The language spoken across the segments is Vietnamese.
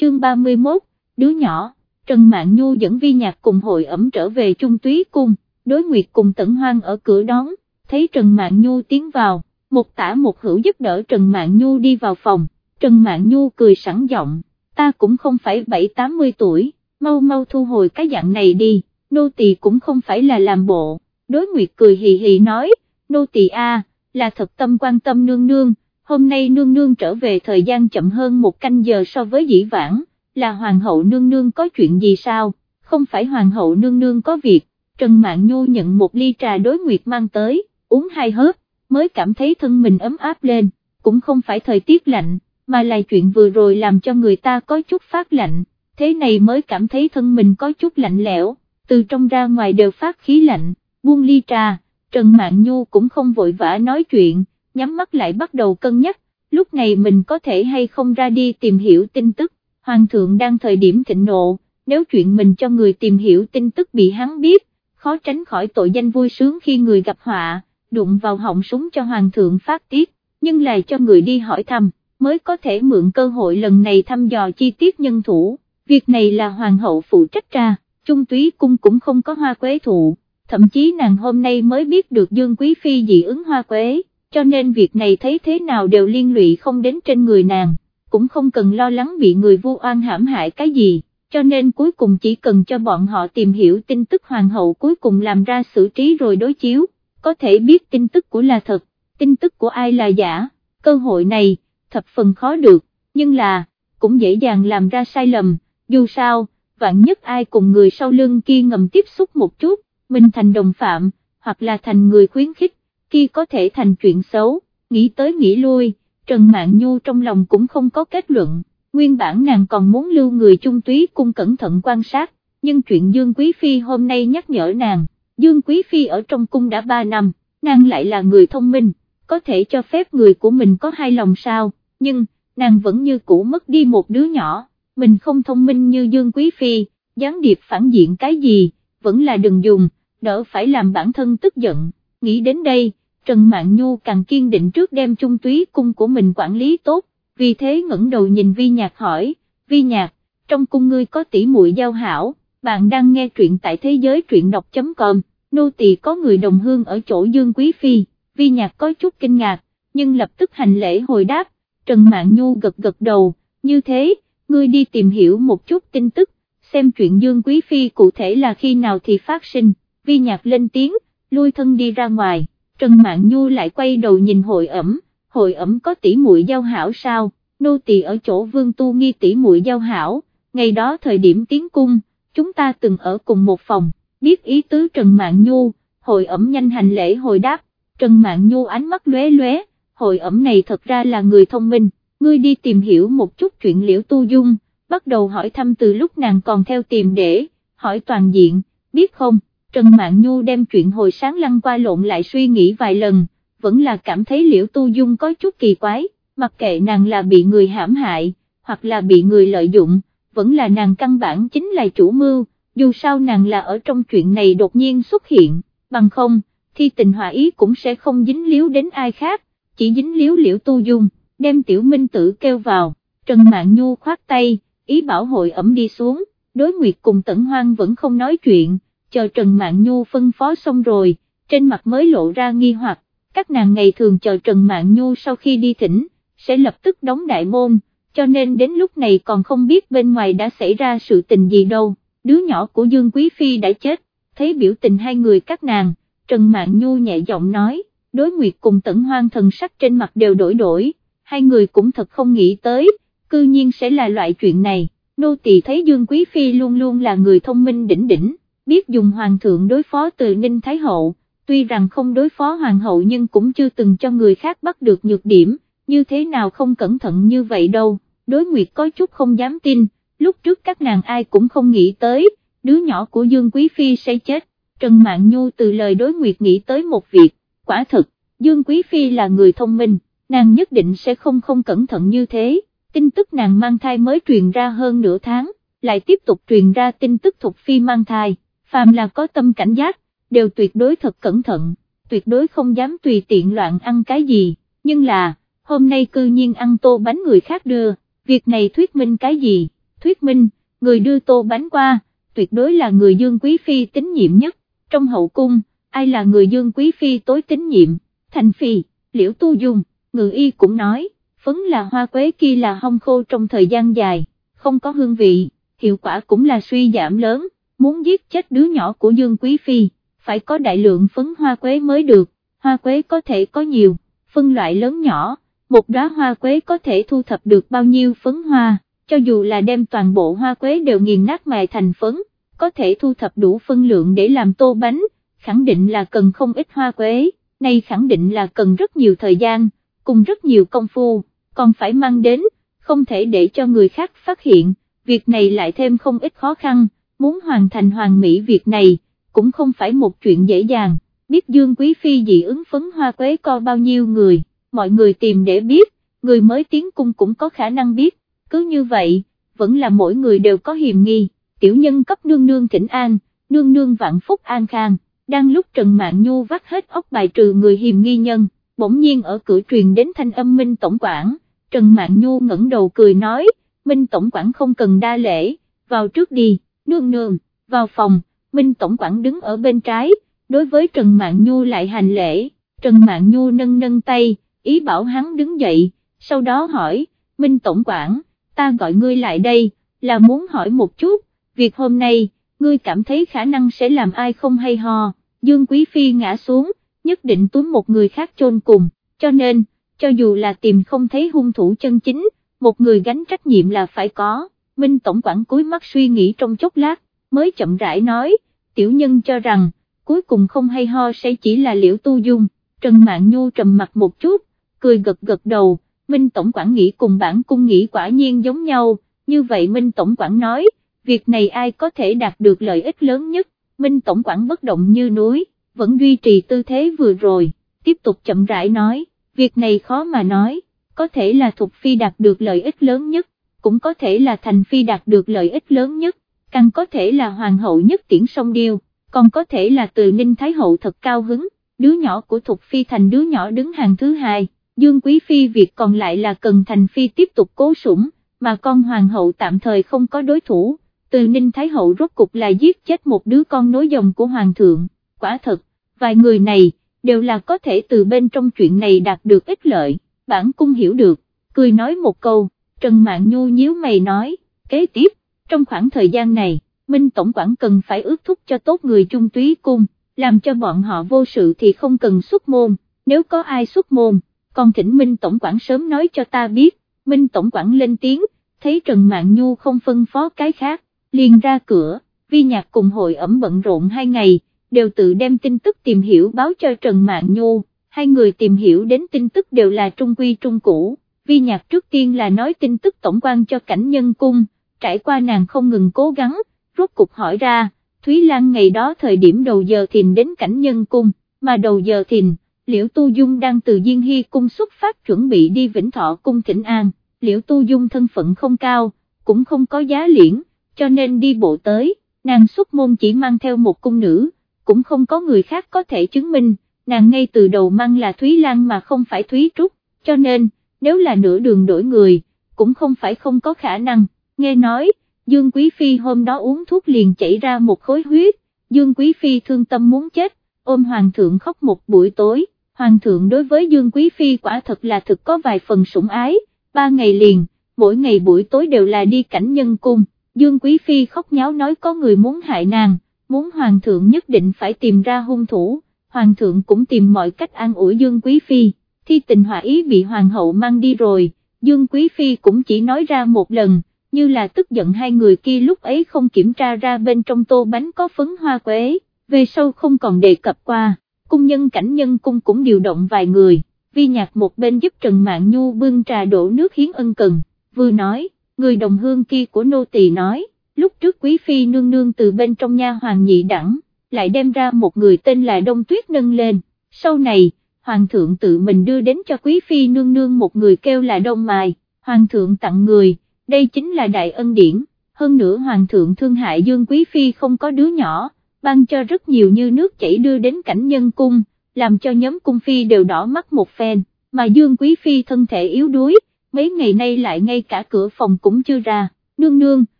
chương 31, đứa nhỏ, Trần Mạn Nhu dẫn vi nhạc cùng hội ẩm trở về trung túy cung, đối nguyệt cùng tẩn hoang ở cửa đón, thấy Trần Mạn Nhu tiến vào, một tả một hữu giúp đỡ Trần Mạn Nhu đi vào phòng, Trần Mạn Nhu cười sẵn giọng, ta cũng không phải bảy tám mươi tuổi, mau mau thu hồi cái dạng này đi, nô tỳ cũng không phải là làm bộ, đối nguyệt cười hì hì nói, nô tỳ a, là thật tâm quan tâm nương nương, hôm nay nương nương trở về thời gian chậm hơn một canh giờ so với dĩ vãng, là hoàng hậu nương nương có chuyện gì sao, không phải hoàng hậu nương nương có việc, Trần Mạn Nhu nhận một ly trà đối nguyệt mang tới, uống hai hớp, mới cảm thấy thân mình ấm áp lên, cũng không phải thời tiết lạnh, mà là chuyện vừa rồi làm cho người ta có chút phát lạnh, thế này mới cảm thấy thân mình có chút lạnh lẽo, từ trong ra ngoài đều phát khí lạnh, buông ly trà, Trần Mạn Nhu cũng không vội vã nói chuyện, nhắm mắt lại bắt đầu cân nhắc, lúc này mình có thể hay không ra đi tìm hiểu tin tức, Hoàng thượng đang thời điểm thịnh nộ, nếu chuyện mình cho người tìm hiểu tin tức bị hắn biết, khó tránh khỏi tội danh vui sướng khi người gặp họa, đụng vào họng súng cho Hoàng thượng phát tiết, nhưng lại cho người đi hỏi thăm, mới có thể mượn cơ hội lần này thăm dò chi tiết nhân thủ, việc này là Hoàng hậu phụ trách ra, Trung túy cung cũng không có hoa quế thụ thậm chí nàng hôm nay mới biết được Dương Quý Phi dị ứng hoa quế, cho nên việc này thấy thế nào đều liên lụy không đến trên người nàng, cũng không cần lo lắng bị người vu oan hãm hại cái gì, cho nên cuối cùng chỉ cần cho bọn họ tìm hiểu tin tức hoàng hậu cuối cùng làm ra xử trí rồi đối chiếu, có thể biết tin tức của là thật, tin tức của ai là giả, cơ hội này, thập phần khó được, nhưng là, cũng dễ dàng làm ra sai lầm, dù sao, vạn nhất ai cùng người sau lưng kia ngầm tiếp xúc một chút, mình thành đồng phạm, hoặc là thành người khuyến khích, kia có thể thành chuyện xấu, nghĩ tới nghĩ lui, Trần Mạn Nhu trong lòng cũng không có kết luận, nguyên bản nàng còn muốn lưu người trung túy cung cẩn thận quan sát, nhưng chuyện Dương Quý Phi hôm nay nhắc nhở nàng, Dương Quý Phi ở trong cung đã 3 năm, nàng lại là người thông minh, có thể cho phép người của mình có hai lòng sao, nhưng, nàng vẫn như cũ mất đi một đứa nhỏ, mình không thông minh như Dương Quý Phi, gián điệp phản diện cái gì, vẫn là đừng dùng đỡ phải làm bản thân tức giận, nghĩ đến đây, Trần Mạn Nhu càng kiên định trước đem trung túy cung của mình quản lý tốt, vì thế ngẩng đầu nhìn Vi Nhạc hỏi, Vi Nhạc, trong cung ngươi có tỷ muội giao hảo, bạn đang nghe truyện tại thế giới truyện đọc.com, nô tỳ có người đồng hương ở chỗ Dương Quý Phi, Vi Nhạc có chút kinh ngạc, nhưng lập tức hành lễ hồi đáp, Trần Mạn Nhu gật gật đầu, như thế, ngươi đi tìm hiểu một chút tin tức, xem chuyện Dương Quý Phi cụ thể là khi nào thì phát sinh. Vi nhạc lên tiếng, lui thân đi ra ngoài, Trần Mạn Nhu lại quay đầu nhìn hội ẩm, hội ẩm có tỷ muội giao hảo sao, nô tỳ ở chỗ vương tu nghi tỷ muội giao hảo, ngày đó thời điểm tiến cung, chúng ta từng ở cùng một phòng, biết ý tứ Trần Mạn Nhu, hội ẩm nhanh hành lễ hồi đáp, Trần Mạn Nhu ánh mắt lóe lóe, hội ẩm này thật ra là người thông minh, ngươi đi tìm hiểu một chút chuyện liễu tu dung, bắt đầu hỏi thăm từ lúc nàng còn theo tìm để, hỏi toàn diện, biết không, Trần Mạn Nhu đem chuyện hồi sáng lăn qua lộn lại suy nghĩ vài lần, vẫn là cảm thấy liễu tu dung có chút kỳ quái, mặc kệ nàng là bị người hãm hại, hoặc là bị người lợi dụng, vẫn là nàng căn bản chính là chủ mưu, dù sao nàng là ở trong chuyện này đột nhiên xuất hiện, bằng không, thi tình hòa ý cũng sẽ không dính liếu đến ai khác, chỉ dính liếu liễu tu dung, đem tiểu minh tử kêu vào, Trần Mạn Nhu khoát tay, ý bảo hội ẩm đi xuống, đối nguyệt cùng tẩn hoang vẫn không nói chuyện chờ Trần Mạn Nhu phân phó xong rồi, trên mặt mới lộ ra nghi hoặc, các nàng ngày thường chờ Trần Mạn Nhu sau khi đi thỉnh, sẽ lập tức đóng đại môn, cho nên đến lúc này còn không biết bên ngoài đã xảy ra sự tình gì đâu, đứa nhỏ của Dương Quý Phi đã chết, thấy biểu tình hai người các nàng, Trần Mạn Nhu nhẹ giọng nói, đối nguyệt cùng tẩn hoang thần sắc trên mặt đều đổi đổi, hai người cũng thật không nghĩ tới, cư nhiên sẽ là loại chuyện này, nô tỳ thấy Dương Quý Phi luôn luôn là người thông minh đỉnh đỉnh biết dùng hoàng thượng đối phó từ Ninh Thái Hậu, tuy rằng không đối phó hoàng hậu nhưng cũng chưa từng cho người khác bắt được nhược điểm, như thế nào không cẩn thận như vậy đâu, đối nguyệt có chút không dám tin, lúc trước các nàng ai cũng không nghĩ tới, đứa nhỏ của Dương Quý Phi sẽ chết, Trần mạng Nhu từ lời đối nguyệt nghĩ tới một việc, quả thực, Dương Quý Phi là người thông minh, nàng nhất định sẽ không không cẩn thận như thế, tin tức nàng mang thai mới truyền ra hơn nửa tháng, lại tiếp tục truyền ra tin tức Thục Phi mang thai phàm là có tâm cảnh giác, đều tuyệt đối thật cẩn thận, tuyệt đối không dám tùy tiện loạn ăn cái gì, nhưng là, hôm nay cư nhiên ăn tô bánh người khác đưa, việc này thuyết minh cái gì, thuyết minh, người đưa tô bánh qua, tuyệt đối là người Dương Quý Phi tín nhiệm nhất, trong hậu cung, ai là người Dương Quý Phi tối tín nhiệm, Thành Phi, Liễu Tu Dung, ngự y cũng nói, phấn là hoa quế kia là hong khô trong thời gian dài, không có hương vị, hiệu quả cũng là suy giảm lớn, muốn giết chết đứa nhỏ của Dương Quý Phi, phải có đại lượng phấn hoa quế mới được, hoa quế có thể có nhiều, phân loại lớn nhỏ, một đóa hoa quế có thể thu thập được bao nhiêu phấn hoa, cho dù là đem toàn bộ hoa quế đều nghiền nát mài thành phấn, có thể thu thập đủ phân lượng để làm tô bánh, khẳng định là cần không ít hoa quế, này khẳng định là cần rất nhiều thời gian, cùng rất nhiều công phu, còn phải mang đến, không thể để cho người khác phát hiện, việc này lại thêm không ít khó khăn, muốn hoàn thành hoàn mỹ việc này, cũng không phải một chuyện dễ dàng, biết Dương Quý Phi dị ứng phấn hoa quế co bao nhiêu người, mọi người tìm để biết, người mới tiến cung cũng có khả năng biết, cứ như vậy, vẫn là mỗi người đều có hiềm nghi, tiểu nhân cấp nương nương thỉnh an, nương nương vạn phúc an khang, đang lúc Trần mạng Nhu vắt hết óc bài trừ người hiềm nghi nhân, bỗng nhiên ở cửa truyền đến thanh âm Minh Tổng quản, Trần mạng Nhu ngẩng đầu cười nói, Minh Tổng quản không cần đa lễ, vào trước đi, nương nương, vào phòng, Minh Tổng quản đứng ở bên trái, đối với Trần Mạn Nhu lại hành lễ, Trần Mạn Nhu nâng nâng tay, ý bảo hắn đứng dậy, sau đó hỏi, Minh Tổng quản, ta gọi ngươi lại đây, là muốn hỏi một chút, việc hôm nay, ngươi cảm thấy khả năng sẽ làm ai không hay ho, Dương Quý Phi ngã xuống, nhất định túm một người khác chôn cùng, cho nên, cho dù là tìm không thấy hung thủ chân chính, một người gánh trách nhiệm là phải có, Minh Tổng quản cúi mắt suy nghĩ trong chốc lát, mới chậm rãi nói, tiểu nhân cho rằng, cuối cùng không hay ho sẽ chỉ là liễu tu dung, Trần mạng Nhu trầm mặt một chút, cười gật gật đầu, Minh Tổng quản nghĩ cùng bản cung nghĩ quả nhiên giống nhau, như vậy Minh Tổng quản nói, việc này ai có thể đạt được lợi ích lớn nhất, Minh Tổng quản bất động như núi, vẫn duy trì tư thế vừa rồi, tiếp tục chậm rãi nói, việc này khó mà nói, có thể là Thục Phi đạt được lợi ích lớn nhất, cũng có thể là Thành Phi đạt được lợi ích lớn nhất, càng có thể là Hoàng hậu nhất tiễn song điêu, còn có thể là từ Ninh Thái hậu thật cao hứng, đứa nhỏ của Thục Phi thành đứa nhỏ đứng hàng thứ hai. Dương Quý Phi việc còn lại là cần Thành Phi tiếp tục cố sủng, mà con Hoàng hậu tạm thời không có đối thủ, từ Ninh Thái hậu rốt cục là giết chết một đứa con nối dòng của Hoàng thượng, quả thật, vài người này, đều là có thể từ bên trong chuyện này đạt được ích lợi, bản cung hiểu được, cười nói một câu, Trần Mạn Nhu nhíu mày nói, kế tiếp, trong khoảng thời gian này, Minh Tổng quản cần phải ước thúc cho tốt người trung túy cung, làm cho bọn họ vô sự thì không cần xuất môn, nếu có ai xuất môn còn thỉnh Minh Tổng quản sớm nói cho ta biết, Minh Tổng quản lên tiếng, thấy Trần Mạn Nhu không phân phó cái khác, liền ra cửa, vi nhạc cùng hội ẩm bận rộn hai ngày, đều tự đem tin tức tìm hiểu báo cho Trần Mạn Nhu, hai người tìm hiểu đến tin tức đều là trung quy trung cũ, vi nhạc trước tiên là nói tin tức tổng quan cho cảnh nhân cung, trải qua nàng không ngừng cố gắng, rốt cục hỏi ra, Thúy Lan ngày đó thời điểm đầu giờ thìn đến cảnh nhân cung, mà đầu giờ thìn, Liễu Tu Dung đang từ Diên Hy cung xuất phát chuẩn bị đi Vĩnh Thọ cung thỉnh an, Liễu Tu Dung thân phận không cao, cũng không có giá liễn, cho nên đi bộ tới, nàng xuất môn chỉ mang theo một cung nữ, cũng không có người khác có thể chứng minh, nàng ngay từ đầu mang là Thúy Lan mà không phải Thúy Trúc, cho nên, nếu là nửa đường đổi người, cũng không phải không có khả năng, nghe nói, Dương Quý Phi hôm đó uống thuốc liền chảy ra một khối huyết, Dương Quý Phi thương tâm muốn chết, ôm Hoàng thượng khóc một buổi tối. Hoàng thượng đối với Dương Quý Phi quả thật là thực có vài phần sủng ái, ba ngày liền, mỗi ngày buổi tối đều là đi cảnh nhân cung, Dương Quý Phi khóc nháo nói có người muốn hại nàng, muốn Hoàng thượng nhất định phải tìm ra hung thủ, Hoàng thượng cũng tìm mọi cách an ủi Dương Quý Phi, thi tình hòa ý bị Hoàng hậu mang đi rồi, Dương Quý Phi cũng chỉ nói ra một lần, như là tức giận hai người kia lúc ấy không kiểm tra ra bên trong tô bánh có phấn hoa quế, về sau không còn đề cập qua cung nhân cảnh nhân cung cũng điều động vài người, vi nhạc một bên giúp Trần mạng Nhu bưng trà đổ nước hiến ân cần, vừa nói, người đồng hương kia của nô tỳ nói, lúc trước quý phi nương nương từ bên trong nha hoàng nhị đẳng, lại đem ra một người tên là Đông Tuyết nâng lên, sau này, hoàng thượng tự mình đưa đến cho quý phi nương nương một người kêu là Đông Mài, hoàng thượng tặng người, đây chính là đại ân điển, hơn nữa hoàng thượng thương hại dương quý phi không có đứa nhỏ ban cho rất nhiều như nước chảy đưa đến cảnh nhân cung, làm cho nhóm cung phi đều đỏ mắt một phen, mà Dương Quý Phi thân thể yếu đuối, mấy ngày nay lại ngay cả cửa phòng cũng chưa ra, nương nương,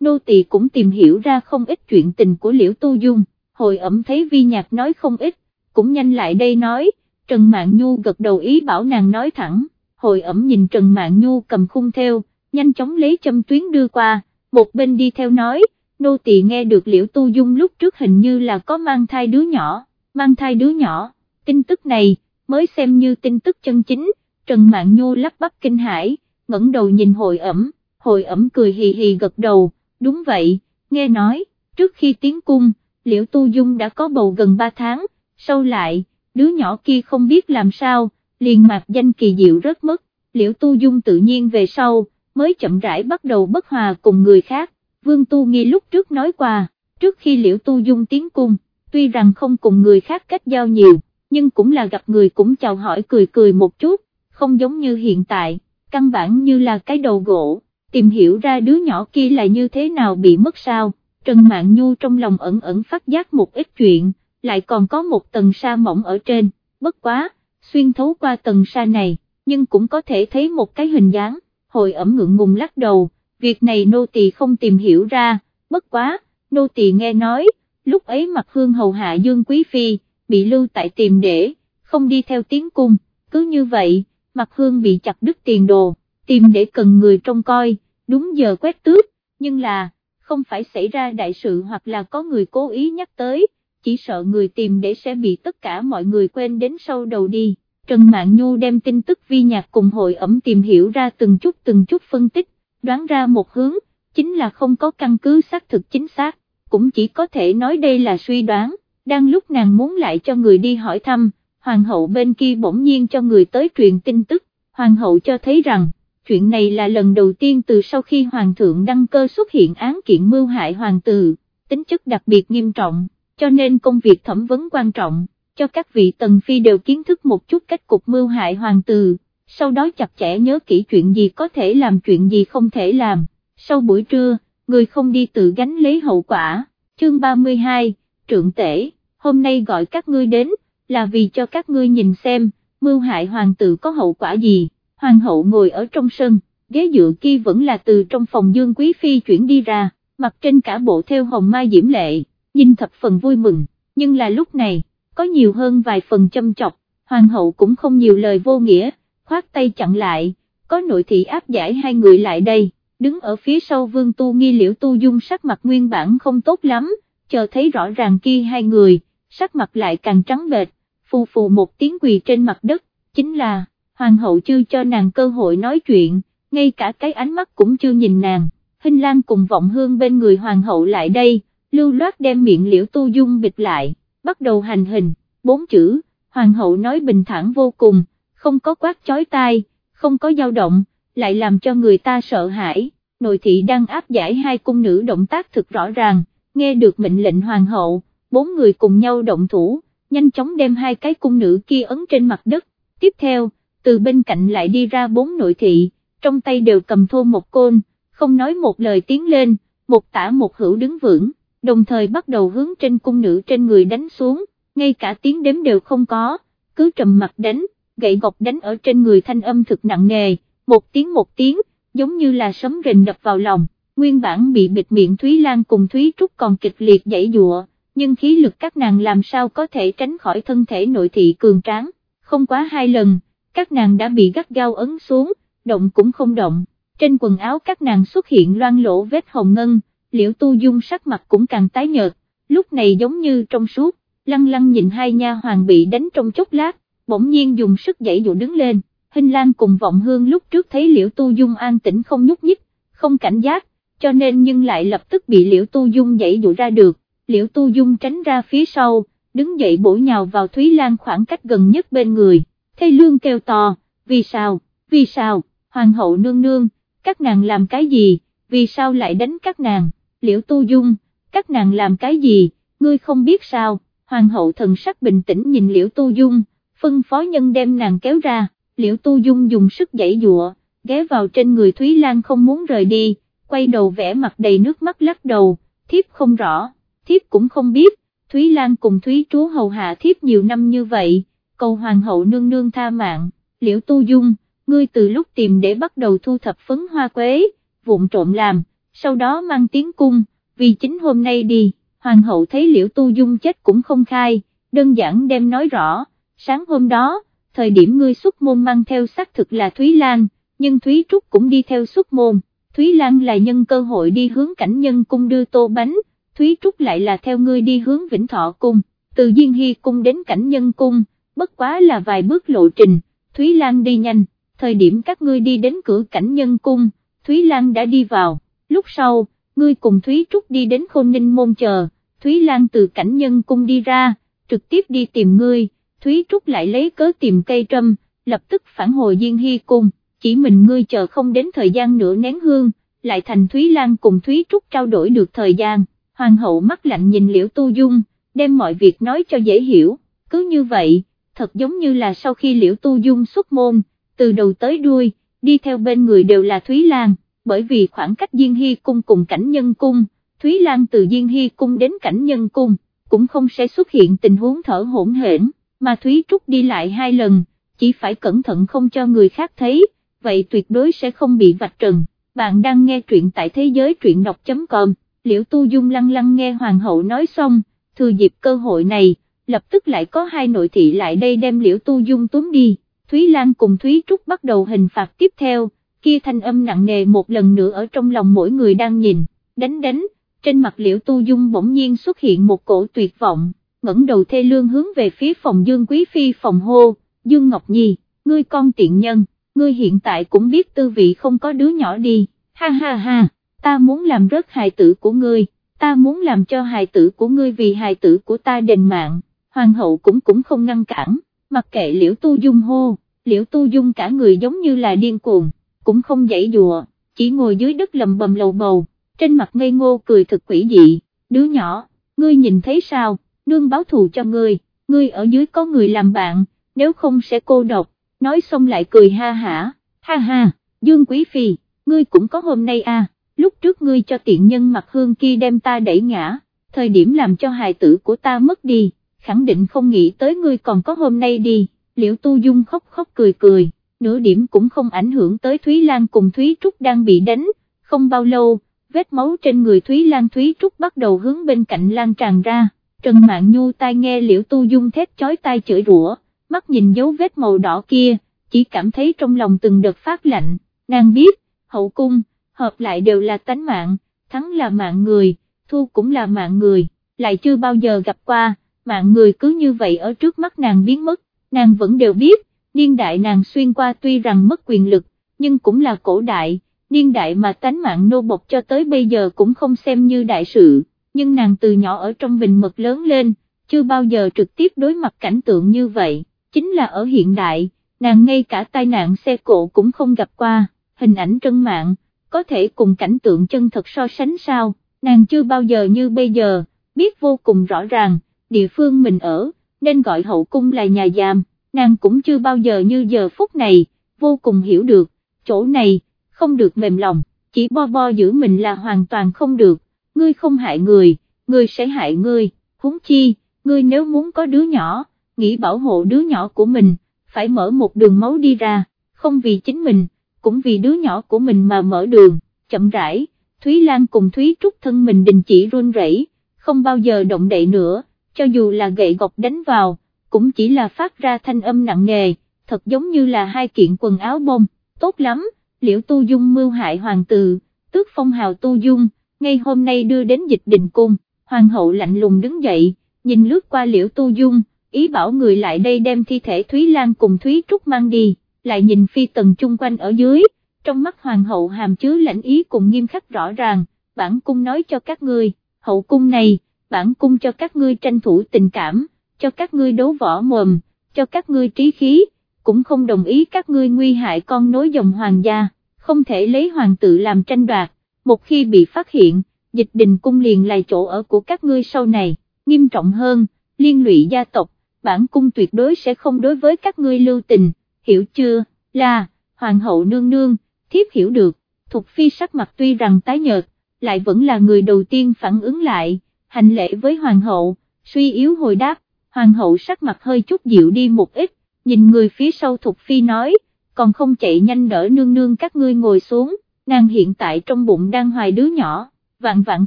nô tỳ cũng tìm hiểu ra không ít chuyện tình của Liễu Tu Dung, hồi ẩm thấy vi nhạc nói không ít, cũng nhanh lại đây nói, Trần Mạn Nhu gật đầu ý bảo nàng nói thẳng, hồi ẩm nhìn Trần Mạn Nhu cầm khung theo, nhanh chóng lấy châm tuyến đưa qua, một bên đi theo nói, nô tỳ nghe được Liễu Tu Dung lúc trước hình như là có mang thai đứa nhỏ, mang thai đứa nhỏ, tin tức này, mới xem như tin tức chân chính, Trần Mạn Nhu lắp bắp kinh hãi, ngẩng đầu nhìn hồi ẩm, hồi ẩm cười hì hì gật đầu, đúng vậy, nghe nói, trước khi tiến cung, Liễu Tu Dung đã có bầu gần 3 tháng, sau lại, đứa nhỏ kia không biết làm sao, liền mạc danh kỳ diệu rất mất, Liễu Tu Dung tự nhiên về sau, mới chậm rãi bắt đầu bất hòa cùng người khác, Vương Tu Nghi lúc trước nói qua, trước khi Liễu Tu Dung tiến cung, tuy rằng không cùng người khác cách giao nhiều, nhưng cũng là gặp người cũng chào hỏi cười cười một chút, không giống như hiện tại, căn bản như là cái đầu gỗ, tìm hiểu ra đứa nhỏ kia là như thế nào bị mất sao, Trần Mạn Nhu trong lòng ẩn ẩn phát giác một ít chuyện, lại còn có một tầng sa mỏng ở trên, bất quá, xuyên thấu qua tầng sa này, nhưng cũng có thể thấy một cái hình dáng, hồi ẩm ngượng ngùng lắc đầu, việc này nô tỳ không tìm hiểu ra, bất quá, nô tỳ nghe nói, lúc ấy mặt hương hầu hạ Dương Quý Phi, bị lưu tại tìm để, không đi theo tiếng cung, cứ như vậy, mặt hương bị chặt đứt tiền đồ, tìm để cần người trông coi, đúng giờ quét tước, nhưng là, không phải xảy ra đại sự hoặc là có người cố ý nhắc tới, chỉ sợ người tìm để sẽ bị tất cả mọi người quên đến sâu đầu đi. Trần Mạn Nhu đem tin tức vi nhạc cùng hội ẩm tìm hiểu ra từng chút từng chút phân tích, đoán ra một hướng, chính là không có căn cứ xác thực chính xác, cũng chỉ có thể nói đây là suy đoán, đang lúc nàng muốn lại cho người đi hỏi thăm, hoàng hậu bên kia bỗng nhiên cho người tới truyền tin tức, hoàng hậu cho thấy rằng, chuyện này là lần đầu tiên từ sau khi hoàng thượng đăng cơ xuất hiện án kiện mưu hại hoàng tử, tính chất đặc biệt nghiêm trọng, cho nên công việc thẩm vấn quan trọng, cho các vị tần phi đều kiến thức một chút cách cục mưu hại hoàng tử, sau đó chặt chẽ nhớ kỹ chuyện gì có thể làm chuyện gì không thể làm, sau buổi trưa, người không đi tự gánh lấy hậu quả, chương 32, trượng tể, hôm nay gọi các ngươi đến, là vì cho các ngươi nhìn xem, mưu hại hoàng tử có hậu quả gì, hoàng hậu ngồi ở trong sân, ghế dựa kia vẫn là từ trong phòng dương quý phi chuyển đi ra, mặt trên cả bộ theo hồng mai diễm lệ, nhìn thập phần vui mừng, nhưng là lúc này, có nhiều hơn vài phần châm chọc, hoàng hậu cũng không nhiều lời vô nghĩa, khoát tay chặn lại, có nội thị áp giải hai người lại đây, đứng ở phía sau vương tu nghi liễu tu dung sắc mặt nguyên bản không tốt lắm, chờ thấy rõ ràng kia hai người, sắc mặt lại càng trắng bệch, phù phù một tiếng quỳ trên mặt đất, chính là, hoàng hậu chưa cho nàng cơ hội nói chuyện, ngay cả cái ánh mắt cũng chưa nhìn nàng, hình lan cùng vọng hương bên người hoàng hậu lại đây, lưu loát đem miệng liễu tu dung bịt lại, bắt đầu hành hình, bốn chữ, hoàng hậu nói bình thản vô cùng, không có quát chói tai, không có dao động, lại làm cho người ta sợ hãi, nội thị đang áp giải hai cung nữ động tác thực rõ ràng, nghe được mệnh lệnh hoàng hậu, bốn người cùng nhau động thủ, nhanh chóng đem hai cái cung nữ kia ấn trên mặt đất, tiếp theo, từ bên cạnh lại đi ra bốn nội thị, trong tay đều cầm thô một côn, không nói một lời tiến lên, một tả một hữu đứng vững, đồng thời bắt đầu hướng trên cung nữ trên người đánh xuống, ngay cả tiếng đếm đều không có, cứ trầm mặt đánh, gậy gọc đánh ở trên người thanh âm thực nặng nề, một tiếng một tiếng, giống như là sấm rền đập vào lòng, nguyên bản bị bịt miệng Thúy Lan cùng Thúy Trúc còn kịch liệt dãy dụa, nhưng khí lực các nàng làm sao có thể tránh khỏi thân thể nội thị cường tráng, không quá hai lần, các nàng đã bị gắt gao ấn xuống, động cũng không động, trên quần áo các nàng xuất hiện loang lỗ vết hồng ngân, liễu tu dung sắc mặt cũng càng tái nhợt, lúc này giống như trong suốt, lăng lăng nhìn hai nha hoàng bị đánh trong chốc lát, bỗng nhiên dùng sức dãy dụ đứng lên, hình lan cùng vọng hương lúc trước thấy liễu tu dung an tĩnh không nhúc nhích, không cảnh giác, cho nên nhưng lại lập tức bị liễu tu dung dãy dụ ra được, liễu tu dung tránh ra phía sau, đứng dậy bổ nhào vào Thúy Lan khoảng cách gần nhất bên người, thây lương kêu to, vì sao, vì sao, hoàng hậu nương nương, các nàng làm cái gì, vì sao lại đánh các nàng, liễu tu dung, các nàng làm cái gì, ngươi không biết sao, hoàng hậu thần sắc bình tĩnh nhìn liễu tu dung, phân phó nhân đem nàng kéo ra, liễu tu dung dùng sức dãy dụa, ghé vào trên người Thúy Lan không muốn rời đi, quay đầu vẽ mặt đầy nước mắt lắc đầu, thiếp không rõ, thiếp cũng không biết, Thúy Lan cùng Thúy Trú hầu hạ thiếp nhiều năm như vậy, cầu hoàng hậu nương nương tha mạng, liễu tu dung, ngươi từ lúc tìm để bắt đầu thu thập phấn hoa quế, vụn trộm làm, sau đó mang tiếng cung, vì chính hôm nay đi, hoàng hậu thấy liễu tu dung chết cũng không khai, đơn giản đem nói rõ, sáng hôm đó, thời điểm ngươi xuất môn mang theo xác thực là Thúy Lan, nhưng Thúy Trúc cũng đi theo xuất môn, Thúy Lan là nhân cơ hội đi hướng cảnh nhân cung đưa tô bánh, Thúy Trúc lại là theo ngươi đi hướng Vĩnh Thọ Cung, từ Diên Hy Cung đến cảnh nhân cung, bất quá là vài bước lộ trình, Thúy Lan đi nhanh, thời điểm các ngươi đi đến cửa cảnh nhân cung, Thúy Lan đã đi vào, lúc sau, ngươi cùng Thúy Trúc đi đến khôn ninh môn chờ, Thúy Lan từ cảnh nhân cung đi ra, trực tiếp đi tìm ngươi, Thúy Trúc lại lấy cớ tìm cây trâm, lập tức phản hồi Diên Hy Cung, chỉ mình ngươi chờ không đến thời gian nửa nén hương, lại thành Thúy Lan cùng Thúy Trúc trao đổi được thời gian, hoàng hậu mắt lạnh nhìn liễu tu dung, đem mọi việc nói cho dễ hiểu, cứ như vậy, thật giống như là sau khi liễu tu dung xuất môn, từ đầu tới đuôi, đi theo bên người đều là Thúy Lan, bởi vì khoảng cách Diên Hy Cung cùng cảnh nhân cung, Thúy Lan từ Diên Hy Cung đến cảnh nhân cung, cũng không sẽ xuất hiện tình huống thở hỗn hển, mà Thúy Trúc đi lại hai lần, chỉ phải cẩn thận không cho người khác thấy, vậy tuyệt đối sẽ không bị vạch trần. Bạn đang nghe truyện tại thế giới truyện đọc.com, liễu tu dung lăng lăng nghe hoàng hậu nói xong, thừa dịp cơ hội này, lập tức lại có hai nội thị lại đây đem liễu tu dung túm đi, Thúy Lan cùng Thúy Trúc bắt đầu hình phạt tiếp theo, kia thanh âm nặng nề một lần nữa ở trong lòng mỗi người đang nhìn, đánh đánh, trên mặt liễu tu dung bỗng nhiên xuất hiện một cổ tuyệt vọng, ngẩng đầu thê lương hướng về phía phòng Dương Quý Phi phòng hô, Dương Ngọc Nhi, ngươi con tiện nhân, ngươi hiện tại cũng biết tư vị không có đứa nhỏ đi, ha ha ha, ta muốn làm rớt hài tử của ngươi, ta muốn làm cho hài tử của ngươi vì hài tử của ta đền mạng, hoàng hậu cũng cũng không ngăn cản, mặc kệ liễu tu dung hô, liễu tu dung cả người giống như là điên cuồng, cũng không dãy dùa, chỉ ngồi dưới đất lầm bầm lầu bầu, trên mặt ngây ngô cười thực quỷ dị, đứa nhỏ, ngươi nhìn thấy sao, nương báo thù cho ngươi, ngươi ở dưới có người làm bạn, nếu không sẽ cô độc, nói xong lại cười ha hả, ha ha, Dương Quý Phi, ngươi cũng có hôm nay à, lúc trước ngươi cho tiện nhân mặt hương kia đem ta đẩy ngã, thời điểm làm cho hài tử của ta mất đi, khẳng định không nghĩ tới ngươi còn có hôm nay đi, liễu tu dung khóc khóc cười cười, nửa điểm cũng không ảnh hưởng tới Thúy Lan cùng Thúy Trúc đang bị đánh, không bao lâu, vết máu trên người Thúy Lan Thúy Trúc bắt đầu hướng bên cạnh lan tràn ra, Trần Mạn Nhu tai nghe liễu tu dung thét chói tai chửi rủa, mắt nhìn dấu vết màu đỏ kia, chỉ cảm thấy trong lòng từng đợt phát lạnh, nàng biết, hậu cung, hợp lại đều là tánh mạng, thắng là mạng người, thu cũng là mạng người, lại chưa bao giờ gặp qua, mạng người cứ như vậy ở trước mắt nàng biến mất, nàng vẫn đều biết, niên đại nàng xuyên qua tuy rằng mất quyền lực, nhưng cũng là cổ đại, niên đại mà tánh mạng nô bộc cho tới bây giờ cũng không xem như đại sự, nhưng nàng từ nhỏ ở trong bình mật lớn lên, chưa bao giờ trực tiếp đối mặt cảnh tượng như vậy, chính là ở hiện đại, nàng ngay cả tai nạn xe cộ cũng không gặp qua, hình ảnh trân mạng, có thể cùng cảnh tượng chân thật so sánh sao, nàng chưa bao giờ như bây giờ, biết vô cùng rõ ràng, địa phương mình ở, nên gọi hậu cung là nhà giam, nàng cũng chưa bao giờ như giờ phút này, vô cùng hiểu được, chỗ này, không được mềm lòng, chỉ bo bo giữ mình là hoàn toàn không được, ngươi không hại người, ngươi sẽ hại ngươi, huống chi, ngươi nếu muốn có đứa nhỏ, nghĩ bảo hộ đứa nhỏ của mình, phải mở một đường máu đi ra, không vì chính mình, cũng vì đứa nhỏ của mình mà mở đường, chậm rãi, Thúy Lan cùng Thúy Trúc thân mình đình chỉ run rẩy, không bao giờ động đậy nữa, cho dù là gậy gọc đánh vào, cũng chỉ là phát ra thanh âm nặng nề, thật giống như là hai kiện quần áo bông, tốt lắm, liễu tu dung mưu hại hoàng tử, tước phong hào tu dung, ngay hôm nay đưa đến dịch đình cung, hoàng hậu lạnh lùng đứng dậy, nhìn lướt qua liễu tu dung, ý bảo người lại đây đem thi thể Thúy Lan cùng Thúy Trúc mang đi, lại nhìn phi tần chung quanh ở dưới, trong mắt hoàng hậu hàm chứa lãnh ý cùng nghiêm khắc rõ ràng, bản cung nói cho các ngươi, hậu cung này, bản cung cho các ngươi tranh thủ tình cảm, cho các ngươi đấu võ mồm, cho các ngươi trí khí, cũng không đồng ý các ngươi nguy hại con nối dòng hoàng gia, không thể lấy hoàng tử làm tranh đoạt, một khi bị phát hiện, dịch đình cung liền là chỗ ở của các ngươi sau này, nghiêm trọng hơn, liên lụy gia tộc, bản cung tuyệt đối sẽ không đối với các ngươi lưu tình, hiểu chưa, là, hoàng hậu nương nương, thiếp hiểu được, Thục Phi sắc mặt tuy rằng tái nhợt, lại vẫn là người đầu tiên phản ứng lại, hành lễ với hoàng hậu, suy yếu hồi đáp, hoàng hậu sắc mặt hơi chút dịu đi một ít, nhìn người phía sau Thục Phi nói, còn không chạy nhanh đỡ nương nương các ngươi ngồi xuống, nàng hiện tại trong bụng đang hoài đứa nhỏ, vạn vạn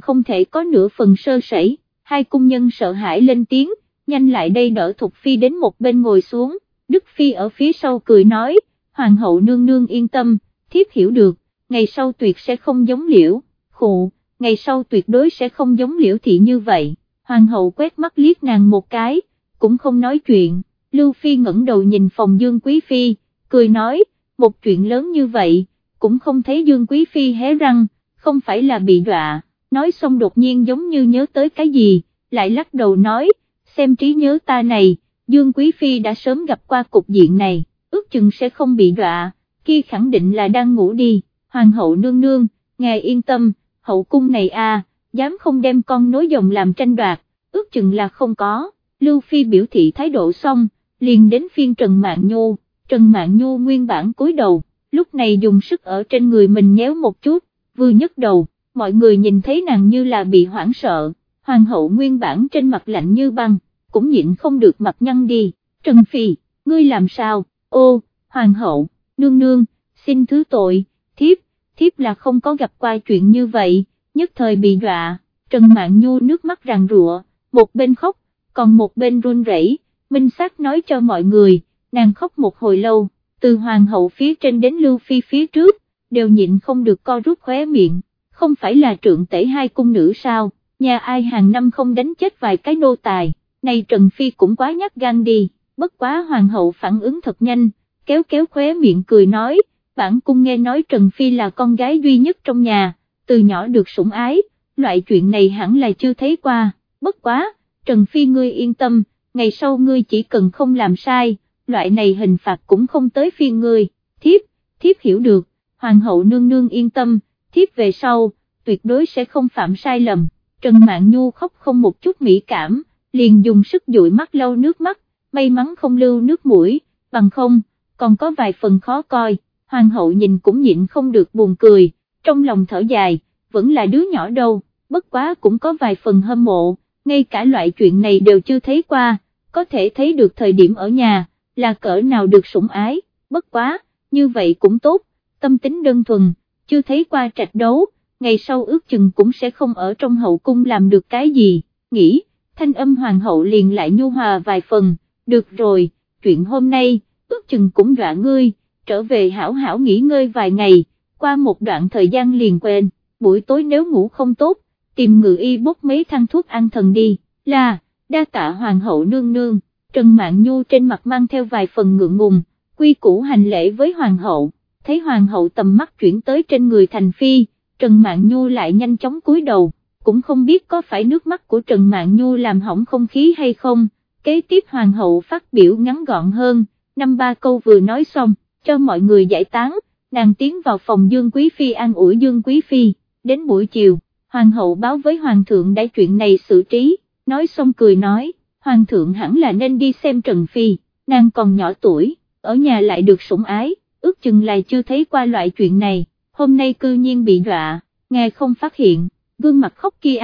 không thể có nửa phần sơ sẩy, hai cung nhân sợ hãi lên tiếng, nhanh lại đây đỡ Thục Phi đến một bên ngồi xuống, Đức Phi ở phía sau cười nói, Hoàng hậu nương nương yên tâm, thiếp hiểu được, ngày sau tuyệt sẽ không giống liễu, khụ, ngày sau tuyệt đối sẽ không giống liễu thị như vậy, Hoàng hậu quét mắt liếc nàng một cái, cũng không nói chuyện, Lưu Phi ngẩng đầu nhìn phòng Dương Quý Phi, cười nói, một chuyện lớn như vậy, cũng không thấy Dương Quý Phi hé răng, không phải là bị đọa, nói xong đột nhiên giống như nhớ tới cái gì, lại lắc đầu nói, xem trí nhớ ta này, Dương Quý Phi đã sớm gặp qua cục diện này, ước chừng sẽ không bị đọa, kia khẳng định là đang ngủ đi, Hoàng hậu nương nương, ngài yên tâm, hậu cung này a, dám không đem con nối dòng làm tranh đoạt, ước chừng là không có, Lưu Phi biểu thị thái độ xong, liền đến phiên Trần Mạn Nhô, Trần Mạn Nhô nguyên bản cúi đầu, lúc này dùng sức ở trên người mình nhéo một chút, vừa nhấc đầu, mọi người nhìn thấy nàng như là bị hoảng sợ, hoàng hậu nguyên bản trên mặt lạnh như băng, cũng nhịn không được mặt nhăn đi, Trần Phi, ngươi làm sao, ô, hoàng hậu, nương nương, xin thứ tội, thiếp, thiếp là không có gặp qua chuyện như vậy, nhất thời bị dọa, Trần Mạn Nhu nước mắt ràng rụa, một bên khóc, còn một bên run rẩy, minh xác nói cho mọi người, nàng khóc một hồi lâu, từ hoàng hậu phía trên đến lưu phi phía trước, đều nhịn không được co rút khóe miệng, không phải là trượng tể hai cung nữ sao, nhà ai hàng năm không đánh chết vài cái nô tài, này Trần Phi cũng quá nhát gan đi, bất quá hoàng hậu phản ứng thật nhanh, kéo kéo khóe miệng cười nói, bản cung nghe nói Trần Phi là con gái duy nhất trong nhà, từ nhỏ được sủng ái, loại chuyện này hẳn là chưa thấy qua, bất quá, Trần Phi ngươi yên tâm, ngày sau ngươi chỉ cần không làm sai, loại này hình phạt cũng không tới phiên ngươi, thiếp, thiếp hiểu được, hoàng hậu nương nương yên tâm, thiếp về sau, tuyệt đối sẽ không phạm sai lầm, Trần Mạn Nhu khóc không một chút mỹ cảm, liền dùng sức dụi mắt lâu nước mắt, may mắn không lưu nước mũi, bằng không, còn có vài phần khó coi, hoàng hậu nhìn cũng nhịn không được buồn cười, trong lòng thở dài, vẫn là đứa nhỏ đâu, bất quá cũng có vài phần hâm mộ, ngay cả loại chuyện này đều chưa thấy qua, có thể thấy được thời điểm ở nhà, là cỡ nào được sủng ái, bất quá, như vậy cũng tốt, tâm tính đơn thuần, chưa thấy qua trạch đấu, ngày sau ước chừng cũng sẽ không ở trong hậu cung làm được cái gì, nghĩ, thanh âm hoàng hậu liền lại nhu hòa vài phần, được rồi, chuyện hôm nay, ước chừng cũng dọa ngươi, trở về hảo hảo nghỉ ngơi vài ngày, qua một đoạn thời gian liền quên, buổi tối nếu ngủ không tốt, tìm ngự y bốc mấy thang thuốc ăn thần đi, là, đa tạ hoàng hậu nương nương, Trần Mạn Nhu trên mặt mang theo vài phần ngượng ngùng, quy củ hành lễ với hoàng hậu, thấy hoàng hậu tầm mắt chuyển tới trên người thành phi, Trần Mạn Nhu lại nhanh chóng cúi đầu, cũng không biết có phải nước mắt của Trần Mạn Nhu làm hỏng không khí hay không, kế tiếp hoàng hậu phát biểu ngắn gọn hơn, năm ba câu vừa nói xong, cho mọi người giải tán, nàng tiến vào phòng Dương Quý Phi an ủi Dương Quý Phi, đến buổi chiều, hoàng hậu báo với hoàng thượng đã chuyện này xử trí, nói xong cười nói, hoàng thượng hẳn là nên đi xem Trần Phi, nàng còn nhỏ tuổi, ở nhà lại được sủng ái, ước chừng là chưa thấy qua loại chuyện này, hôm nay cư nhiên bị dọa, ngài không phát hiện, gương mặt khóc kia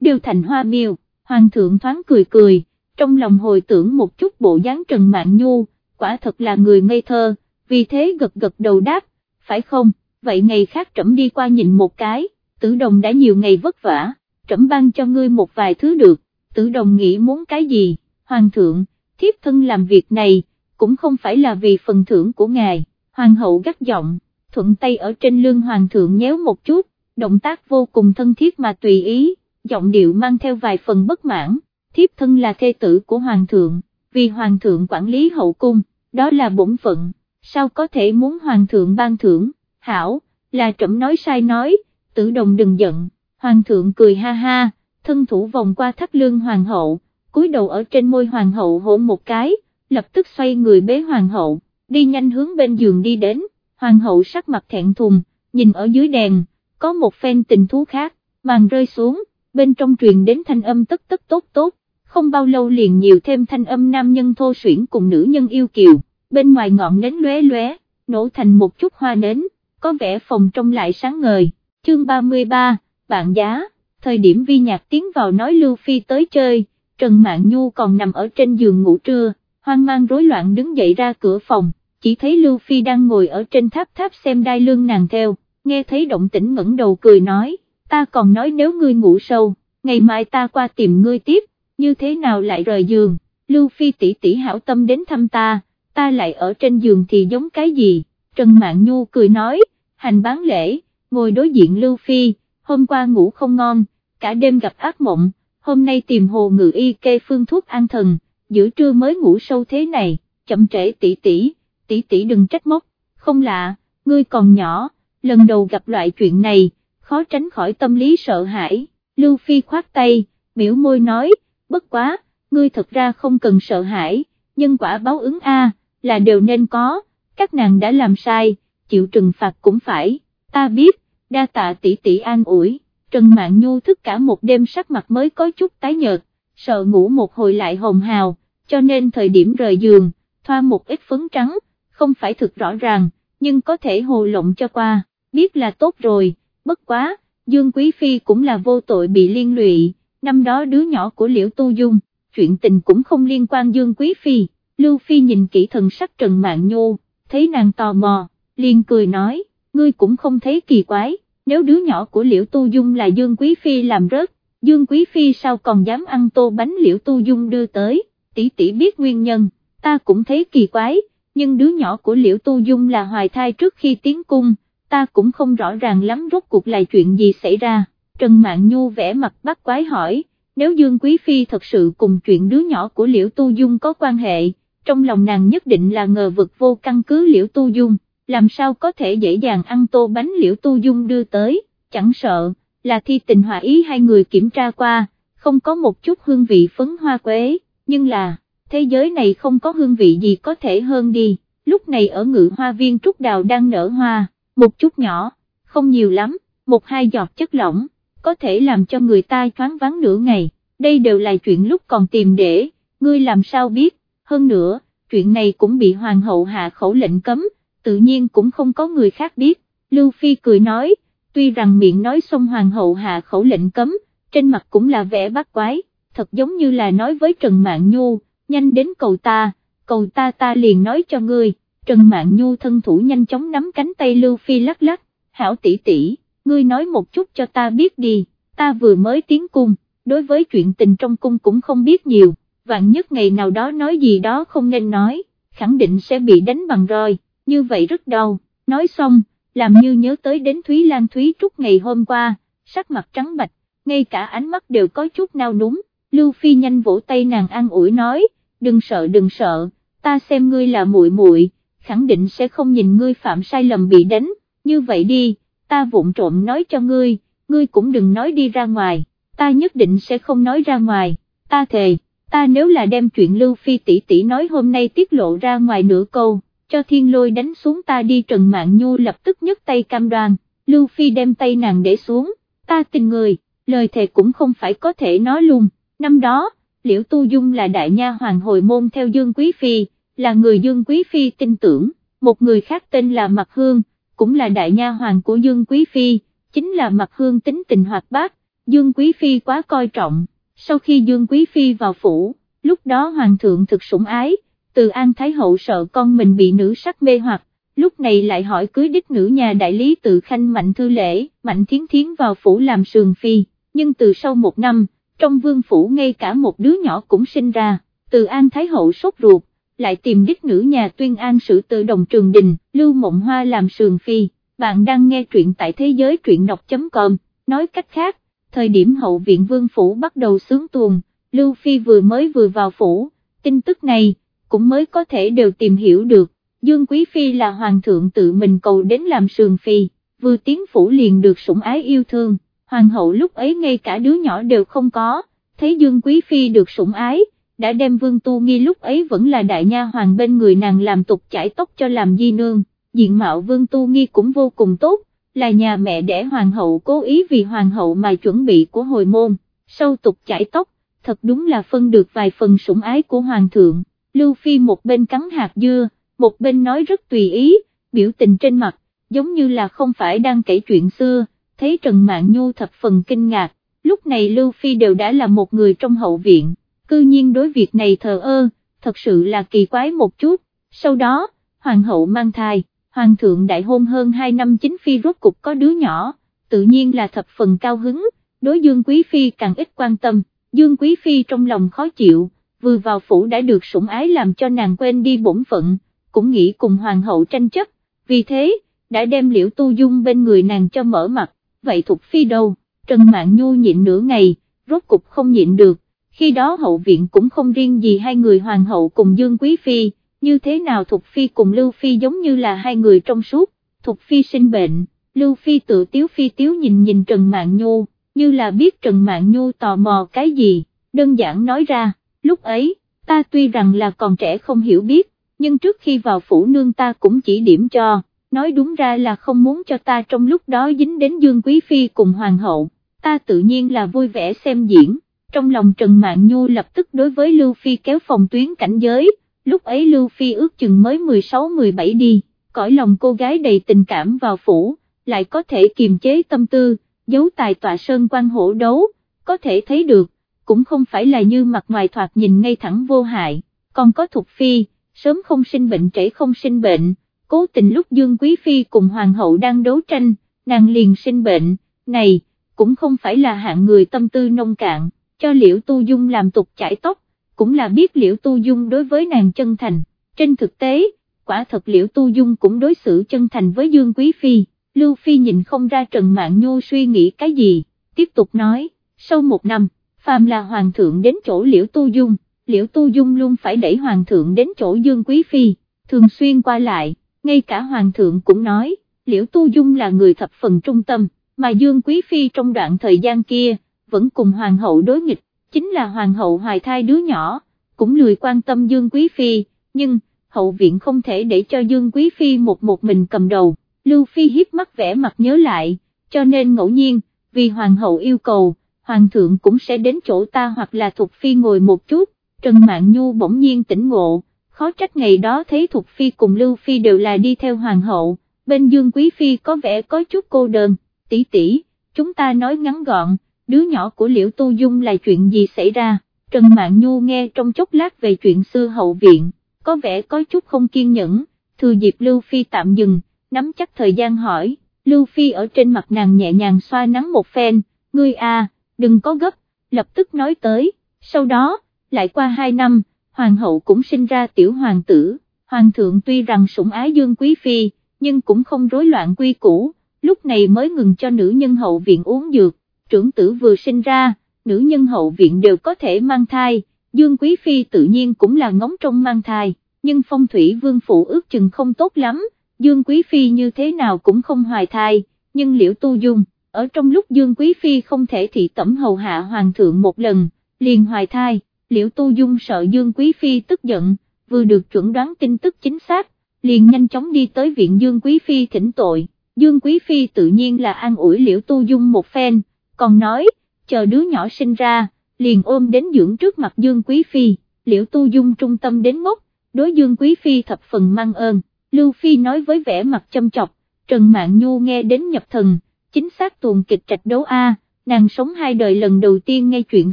đều thành hoa miêu, hoàng thượng thoáng cười cười, trong lòng hồi tưởng một chút bộ dáng Trần Mạn Nhu, quả thật là người ngây thơ, vì thế gật gật đầu đáp, phải không, vậy ngày khác trẫm đi qua nhìn một cái, tử đồng đã nhiều ngày vất vả, trẫm ban cho ngươi một vài thứ được, tử đồng nghĩ muốn cái gì, hoàng thượng, thiếp thân làm việc này, cũng không phải là vì phần thưởng của ngài, hoàng hậu gắt giọng, thuận tay ở trên lưng hoàng thượng nhéo một chút, động tác vô cùng thân thiết mà tùy ý, giọng điệu mang theo vài phần bất mãn, thiếp thân là thê tử của hoàng thượng, vì hoàng thượng quản lý hậu cung, đó là bổn phận, sao có thể muốn hoàng thượng ban thưởng, hảo, là trẫm nói sai nói, tử đồng đừng giận, hoàng thượng cười ha ha, thân thủ vòng qua thắt lưng hoàng hậu, cúi đầu ở trên môi hoàng hậu hôn một cái, lập tức xoay người bế hoàng hậu, đi nhanh hướng bên giường đi đến, hoàng hậu sắc mặt thẹn thùng, nhìn ở dưới đèn, có một phen tình thú khác, màn rơi xuống, bên trong truyền đến thanh âm tất tất tốt tốt, không bao lâu liền nhiều thêm thanh âm nam nhân thô xuyển cùng nữ nhân yêu kiều, bên ngoài ngọn nến lóe lóe, nổ thành một chút hoa nến, có vẻ phòng trong lại sáng ngời, chương 33, bạn giá, thời điểm vi nhạc tiến vào nói Lưu Phi tới chơi, Trần Mạn Nhu còn nằm ở trên giường ngủ trưa, hoang mang rối loạn đứng dậy ra cửa phòng, chỉ thấy Lưu Phi đang ngồi ở trên tháp tháp xem đai lương nàng theo, nghe thấy động tĩnh ngẩng đầu cười nói, ta còn nói nếu ngươi ngủ sâu, ngày mai ta qua tìm ngươi tiếp, như thế nào lại rời giường, Lưu Phi tỷ tỷ hảo tâm đến thăm ta, ta lại ở trên giường thì giống cái gì, Trần Mạn Nhu cười nói, hành bán lễ, ngồi đối diện Lưu Phi, hôm qua ngủ không ngon, cả đêm gặp ác mộng, hôm nay tìm hồ ngự y kê phương thuốc an thần, giữa trưa mới ngủ sâu thế này, chậm trễ tỷ tỷ, tỷ tỷ đừng trách móc, không lạ, ngươi còn nhỏ, lần đầu gặp loại chuyện này, khó tránh khỏi tâm lý sợ hãi, Lưu Phi khoát tay, biểu môi nói, bất quá, ngươi thật ra không cần sợ hãi, nhân quả báo ứng A, là đều nên có, các nàng đã làm sai, chịu trừng phạt cũng phải, ta biết, đa tạ tỷ tỷ an ủi, Trần Mạn Nhu thức cả một đêm sắc mặt mới có chút tái nhợt, sợ ngủ một hồi lại hồng hào, cho nên thời điểm rời giường, thoa một ít phấn trắng, không phải thực rõ ràng, nhưng có thể hồ lộng cho qua, biết là tốt rồi, bất quá, Dương Quý Phi cũng là vô tội bị liên lụy, năm đó đứa nhỏ của Liễu Tu Dung, chuyện tình cũng không liên quan Dương Quý Phi, Lưu Phi nhìn kỹ thần sắc Trần Mạn Nhu, thấy nàng tò mò, liền cười nói, ngươi cũng không thấy kỳ quái, nếu đứa nhỏ của Liễu Tu Dung là Dương Quý Phi làm rớt, Dương Quý Phi sao còn dám ăn tô bánh Liễu Tu Dung đưa tới, tỷ tỷ biết nguyên nhân, ta cũng thấy kỳ quái, nhưng đứa nhỏ của Liễu Tu Dung là hoài thai trước khi tiến cung, ta cũng không rõ ràng lắm rốt cuộc là chuyện gì xảy ra, Trần Mạn Nhu vẽ mặt bắt quái hỏi, nếu Dương Quý Phi thật sự cùng chuyện đứa nhỏ của Liễu Tu Dung có quan hệ, trong lòng nàng nhất định là ngờ vực vô căn cứ Liễu Tu Dung, làm sao có thể dễ dàng ăn tô bánh Liễu Tu Dung đưa tới, chẳng sợ, là thi tình hòa ý hai người kiểm tra qua, không có một chút hương vị phấn hoa quế, nhưng là, thế giới này không có hương vị gì có thể hơn đi, lúc này ở ngự hoa viên trúc đào đang nở hoa, một chút nhỏ, không nhiều lắm, một hai giọt chất lỏng, có thể làm cho người ta thoáng vắng nửa ngày, đây đều là chuyện lúc còn tìm để, ngươi làm sao biết, hơn nữa, chuyện này cũng bị hoàng hậu hạ khẩu lệnh cấm, tự nhiên cũng không có người khác biết, Lưu Phi cười nói, tuy rằng miệng nói xong hoàng hậu hạ khẩu lệnh cấm, trên mặt cũng là vẻ bát quái, thật giống như là nói với Trần Mạn Nhu, nhanh đến cầu ta, cầu ta ta liền nói cho ngươi, Trần Mạn Nhu thân thủ nhanh chóng nắm cánh tay Lưu Phi lắc lắc, hảo tỷ tỷ, ngươi nói một chút cho ta biết đi, ta vừa mới tiến cung, đối với chuyện tình trong cung cũng không biết nhiều, vạn nhất ngày nào đó nói gì đó không nên nói, khẳng định sẽ bị đánh bằng roi, như vậy rất đau, nói xong, làm như nhớ tới đến Thúy Lan Thúy Trúc ngày hôm qua, sắc mặt trắng bạch, ngay cả ánh mắt đều có chút nao núng, Lưu Phi nhanh vỗ tay nàng an ủi nói, đừng sợ đừng sợ, ta xem ngươi là muội muội, khẳng định sẽ không nhìn ngươi phạm sai lầm bị đánh, như vậy đi, ta vụng trộm nói cho ngươi, ngươi cũng đừng nói đi ra ngoài, ta nhất định sẽ không nói ra ngoài, ta thề, ta nếu là đem chuyện Lưu Phi tỷ tỷ nói hôm nay tiết lộ ra ngoài nửa câu, cho thiên lôi đánh xuống ta đi Trần mạng Nhu lập tức nhấc tay cam đoan, Lưu Phi đem tay nàng để xuống, ta tình người, lời thề cũng không phải có thể nói luôn, năm đó, Liễu Tu Dung là đại nha hoàng hồi môn theo Dương Quý Phi, là người Dương Quý Phi tin tưởng, một người khác tên là Mạc Hương, cũng là đại nha hoàng của Dương Quý Phi, chính là Mạc Hương tính tình hoạt bát, Dương Quý Phi quá coi trọng, sau khi Dương Quý Phi vào phủ, lúc đó Hoàng thượng thực sủng ái, từ An Thái Hậu sợ con mình bị nữ sắc mê hoặc, lúc này lại hỏi cưới đích nữ nhà đại lý tự khanh Mạnh Thư Lễ, Mạnh Thiến Thiến vào phủ làm sườn phi, nhưng từ sau một năm, trong vương phủ ngay cả một đứa nhỏ cũng sinh ra, từ An Thái Hậu sốt ruột, lại tìm đích nữ nhà tuyên an sử tự đồng trường đình, Lưu Mộng Hoa làm sườn phi, bạn đang nghe truyện tại thế giới truyện đọc.com, nói cách khác, thời điểm hậu viện vương phủ bắt đầu sướng tuồng, Lưu Phi vừa mới vừa vào phủ, tin tức này, cũng mới có thể đều tìm hiểu được, Dương Quý Phi là hoàng thượng tự mình cầu đến làm sườn phi, vừa tiến phủ liền được sủng ái yêu thương, hoàng hậu lúc ấy ngay cả đứa nhỏ đều không có, thấy Dương Quý Phi được sủng ái, đã đem Vương Tu Nghi lúc ấy vẫn là đại nha hoàng bên người nàng làm tục chải tóc cho làm di nương, diện mạo Vương Tu Nghi cũng vô cùng tốt, là nhà mẹ đẻ hoàng hậu cố ý vì hoàng hậu mà chuẩn bị của hồi môn, sâu tục chải tóc, thật đúng là phân được vài phần sủng ái của hoàng thượng, Lưu Phi một bên cắn hạt dưa, một bên nói rất tùy ý, biểu tình trên mặt, giống như là không phải đang kể chuyện xưa, thấy Trần Mạn Nhu thập phần kinh ngạc, lúc này Lưu Phi đều đã là một người trong hậu viện, cư nhiên đối việc này thờ ơ, thật sự là kỳ quái một chút, sau đó, hoàng hậu mang thai, hoàng thượng đại hôn hơn 2 năm chính phi rốt cục có đứa nhỏ, tự nhiên là thập phần cao hứng, đối Dương Quý Phi càng ít quan tâm, Dương Quý Phi trong lòng khó chịu, vừa vào phủ đã được sủng ái làm cho nàng quên đi bổn phận, cũng nghĩ cùng hoàng hậu tranh chấp, vì thế, đã đem liễu tu dung bên người nàng cho mở mặt, vậy Thục Phi đâu, Trần mạng Nhu nhịn nửa ngày, rốt cục không nhịn được, khi đó hậu viện cũng không riêng gì hai người hoàng hậu cùng Dương Quý Phi, như thế nào Thục Phi cùng Lưu Phi giống như là hai người trong suốt, Thục Phi sinh bệnh, Lưu Phi tự tiếu phi tiếu nhìn nhìn Trần mạng Nhu, như là biết Trần mạng Nhu tò mò cái gì, đơn giản nói ra, lúc ấy, ta tuy rằng là còn trẻ không hiểu biết, nhưng trước khi vào phủ nương ta cũng chỉ điểm cho, nói đúng ra là không muốn cho ta trong lúc đó dính đến Dương Quý Phi cùng Hoàng hậu, ta tự nhiên là vui vẻ xem diễn, trong lòng Trần Mạn Nhu lập tức đối với Lưu Phi kéo phòng tuyến cảnh giới, lúc ấy Lưu Phi ước chừng mới 16-17 đi, cõi lòng cô gái đầy tình cảm vào phủ, lại có thể kiềm chế tâm tư, giấu tài tọa sơn quan hổ đấu, có thể thấy được, cũng không phải là như mặt ngoài thoạt nhìn ngay thẳng vô hại, còn có Thục Phi, sớm không sinh bệnh trễ không sinh bệnh, cố tình lúc Dương Quý Phi cùng Hoàng hậu đang đấu tranh, nàng liền sinh bệnh, này, cũng không phải là hạng người tâm tư nông cạn, cho Liễu Tu Dung làm tục chải tóc, cũng là biết Liễu Tu Dung đối với nàng chân thành, trên thực tế, quả thật Liễu Tu Dung cũng đối xử chân thành với Dương Quý Phi, Lưu Phi nhìn không ra Trần mạng Nhu suy nghĩ cái gì, tiếp tục nói, sau một năm, phàm là Hoàng thượng đến chỗ Liễu Tu Dung, Liễu Tu Dung luôn phải đẩy Hoàng thượng đến chỗ Dương Quý Phi, thường xuyên qua lại, ngay cả Hoàng thượng cũng nói, Liễu Tu Dung là người thập phần trung tâm, mà Dương Quý Phi trong đoạn thời gian kia, vẫn cùng Hoàng hậu đối nghịch, chính là Hoàng hậu hoài thai đứa nhỏ, cũng lười quan tâm Dương Quý Phi, nhưng, hậu viện không thể để cho Dương Quý Phi một một mình cầm đầu, Lưu Phi hiếp mắt vẽ mặt nhớ lại, cho nên ngẫu nhiên, vì Hoàng hậu yêu cầu, Hoàng thượng cũng sẽ đến chỗ ta hoặc là Thục Phi ngồi một chút, Trần Mạn Nhu bỗng nhiên tỉnh ngộ, khó trách ngày đó thấy Thục Phi cùng Lưu Phi đều là đi theo Hoàng hậu, bên Dương Quý Phi có vẻ có chút cô đơn, tỷ tỷ, chúng ta nói ngắn gọn, đứa nhỏ của Liễu Tu Dung là chuyện gì xảy ra, Trần Mạn Nhu nghe trong chốc lát về chuyện xưa hậu viện, có vẻ có chút không kiên nhẫn, thừa dịp Lưu Phi tạm dừng, nắm chắc thời gian hỏi, Lưu Phi ở trên mặt nàng nhẹ nhàng xoa nắng một phen, ngươi a, đừng có gấp, lập tức nói tới, sau đó, lại qua hai năm, hoàng hậu cũng sinh ra tiểu hoàng tử, hoàng thượng tuy rằng sủng ái dương quý phi, nhưng cũng không rối loạn quy củ, lúc này mới ngừng cho nữ nhân hậu viện uống dược, trưởng tử vừa sinh ra, nữ nhân hậu viện đều có thể mang thai, dương quý phi tự nhiên cũng là ngóng trong mang thai, nhưng phong thủy vương phụ ước chừng không tốt lắm, dương quý phi như thế nào cũng không hoài thai, nhưng liễu tu dung, ở trong lúc dương quý phi không thể thị tẩm hầu hạ hoàng thượng một lần, liền hoài thai liễu tu dung sợ Dương Quý Phi tức giận, vừa được chuẩn đoán tin tức chính xác, liền nhanh chóng đi tới viện Dương Quý Phi thỉnh tội, Dương Quý Phi tự nhiên là an ủi liễu tu dung một phen, còn nói, chờ đứa nhỏ sinh ra, liền ôm đến dưỡng trước mặt Dương Quý Phi, liễu tu dung trung tâm đến ngốc, đối Dương Quý Phi thập phần mang ơn, Lưu Phi nói với vẻ mặt châm chọc, Trần Mạn Nhu nghe đến nhập thần, chính xác tuồng kịch trạch đấu A, nàng sống hai đời lần đầu tiên nghe chuyện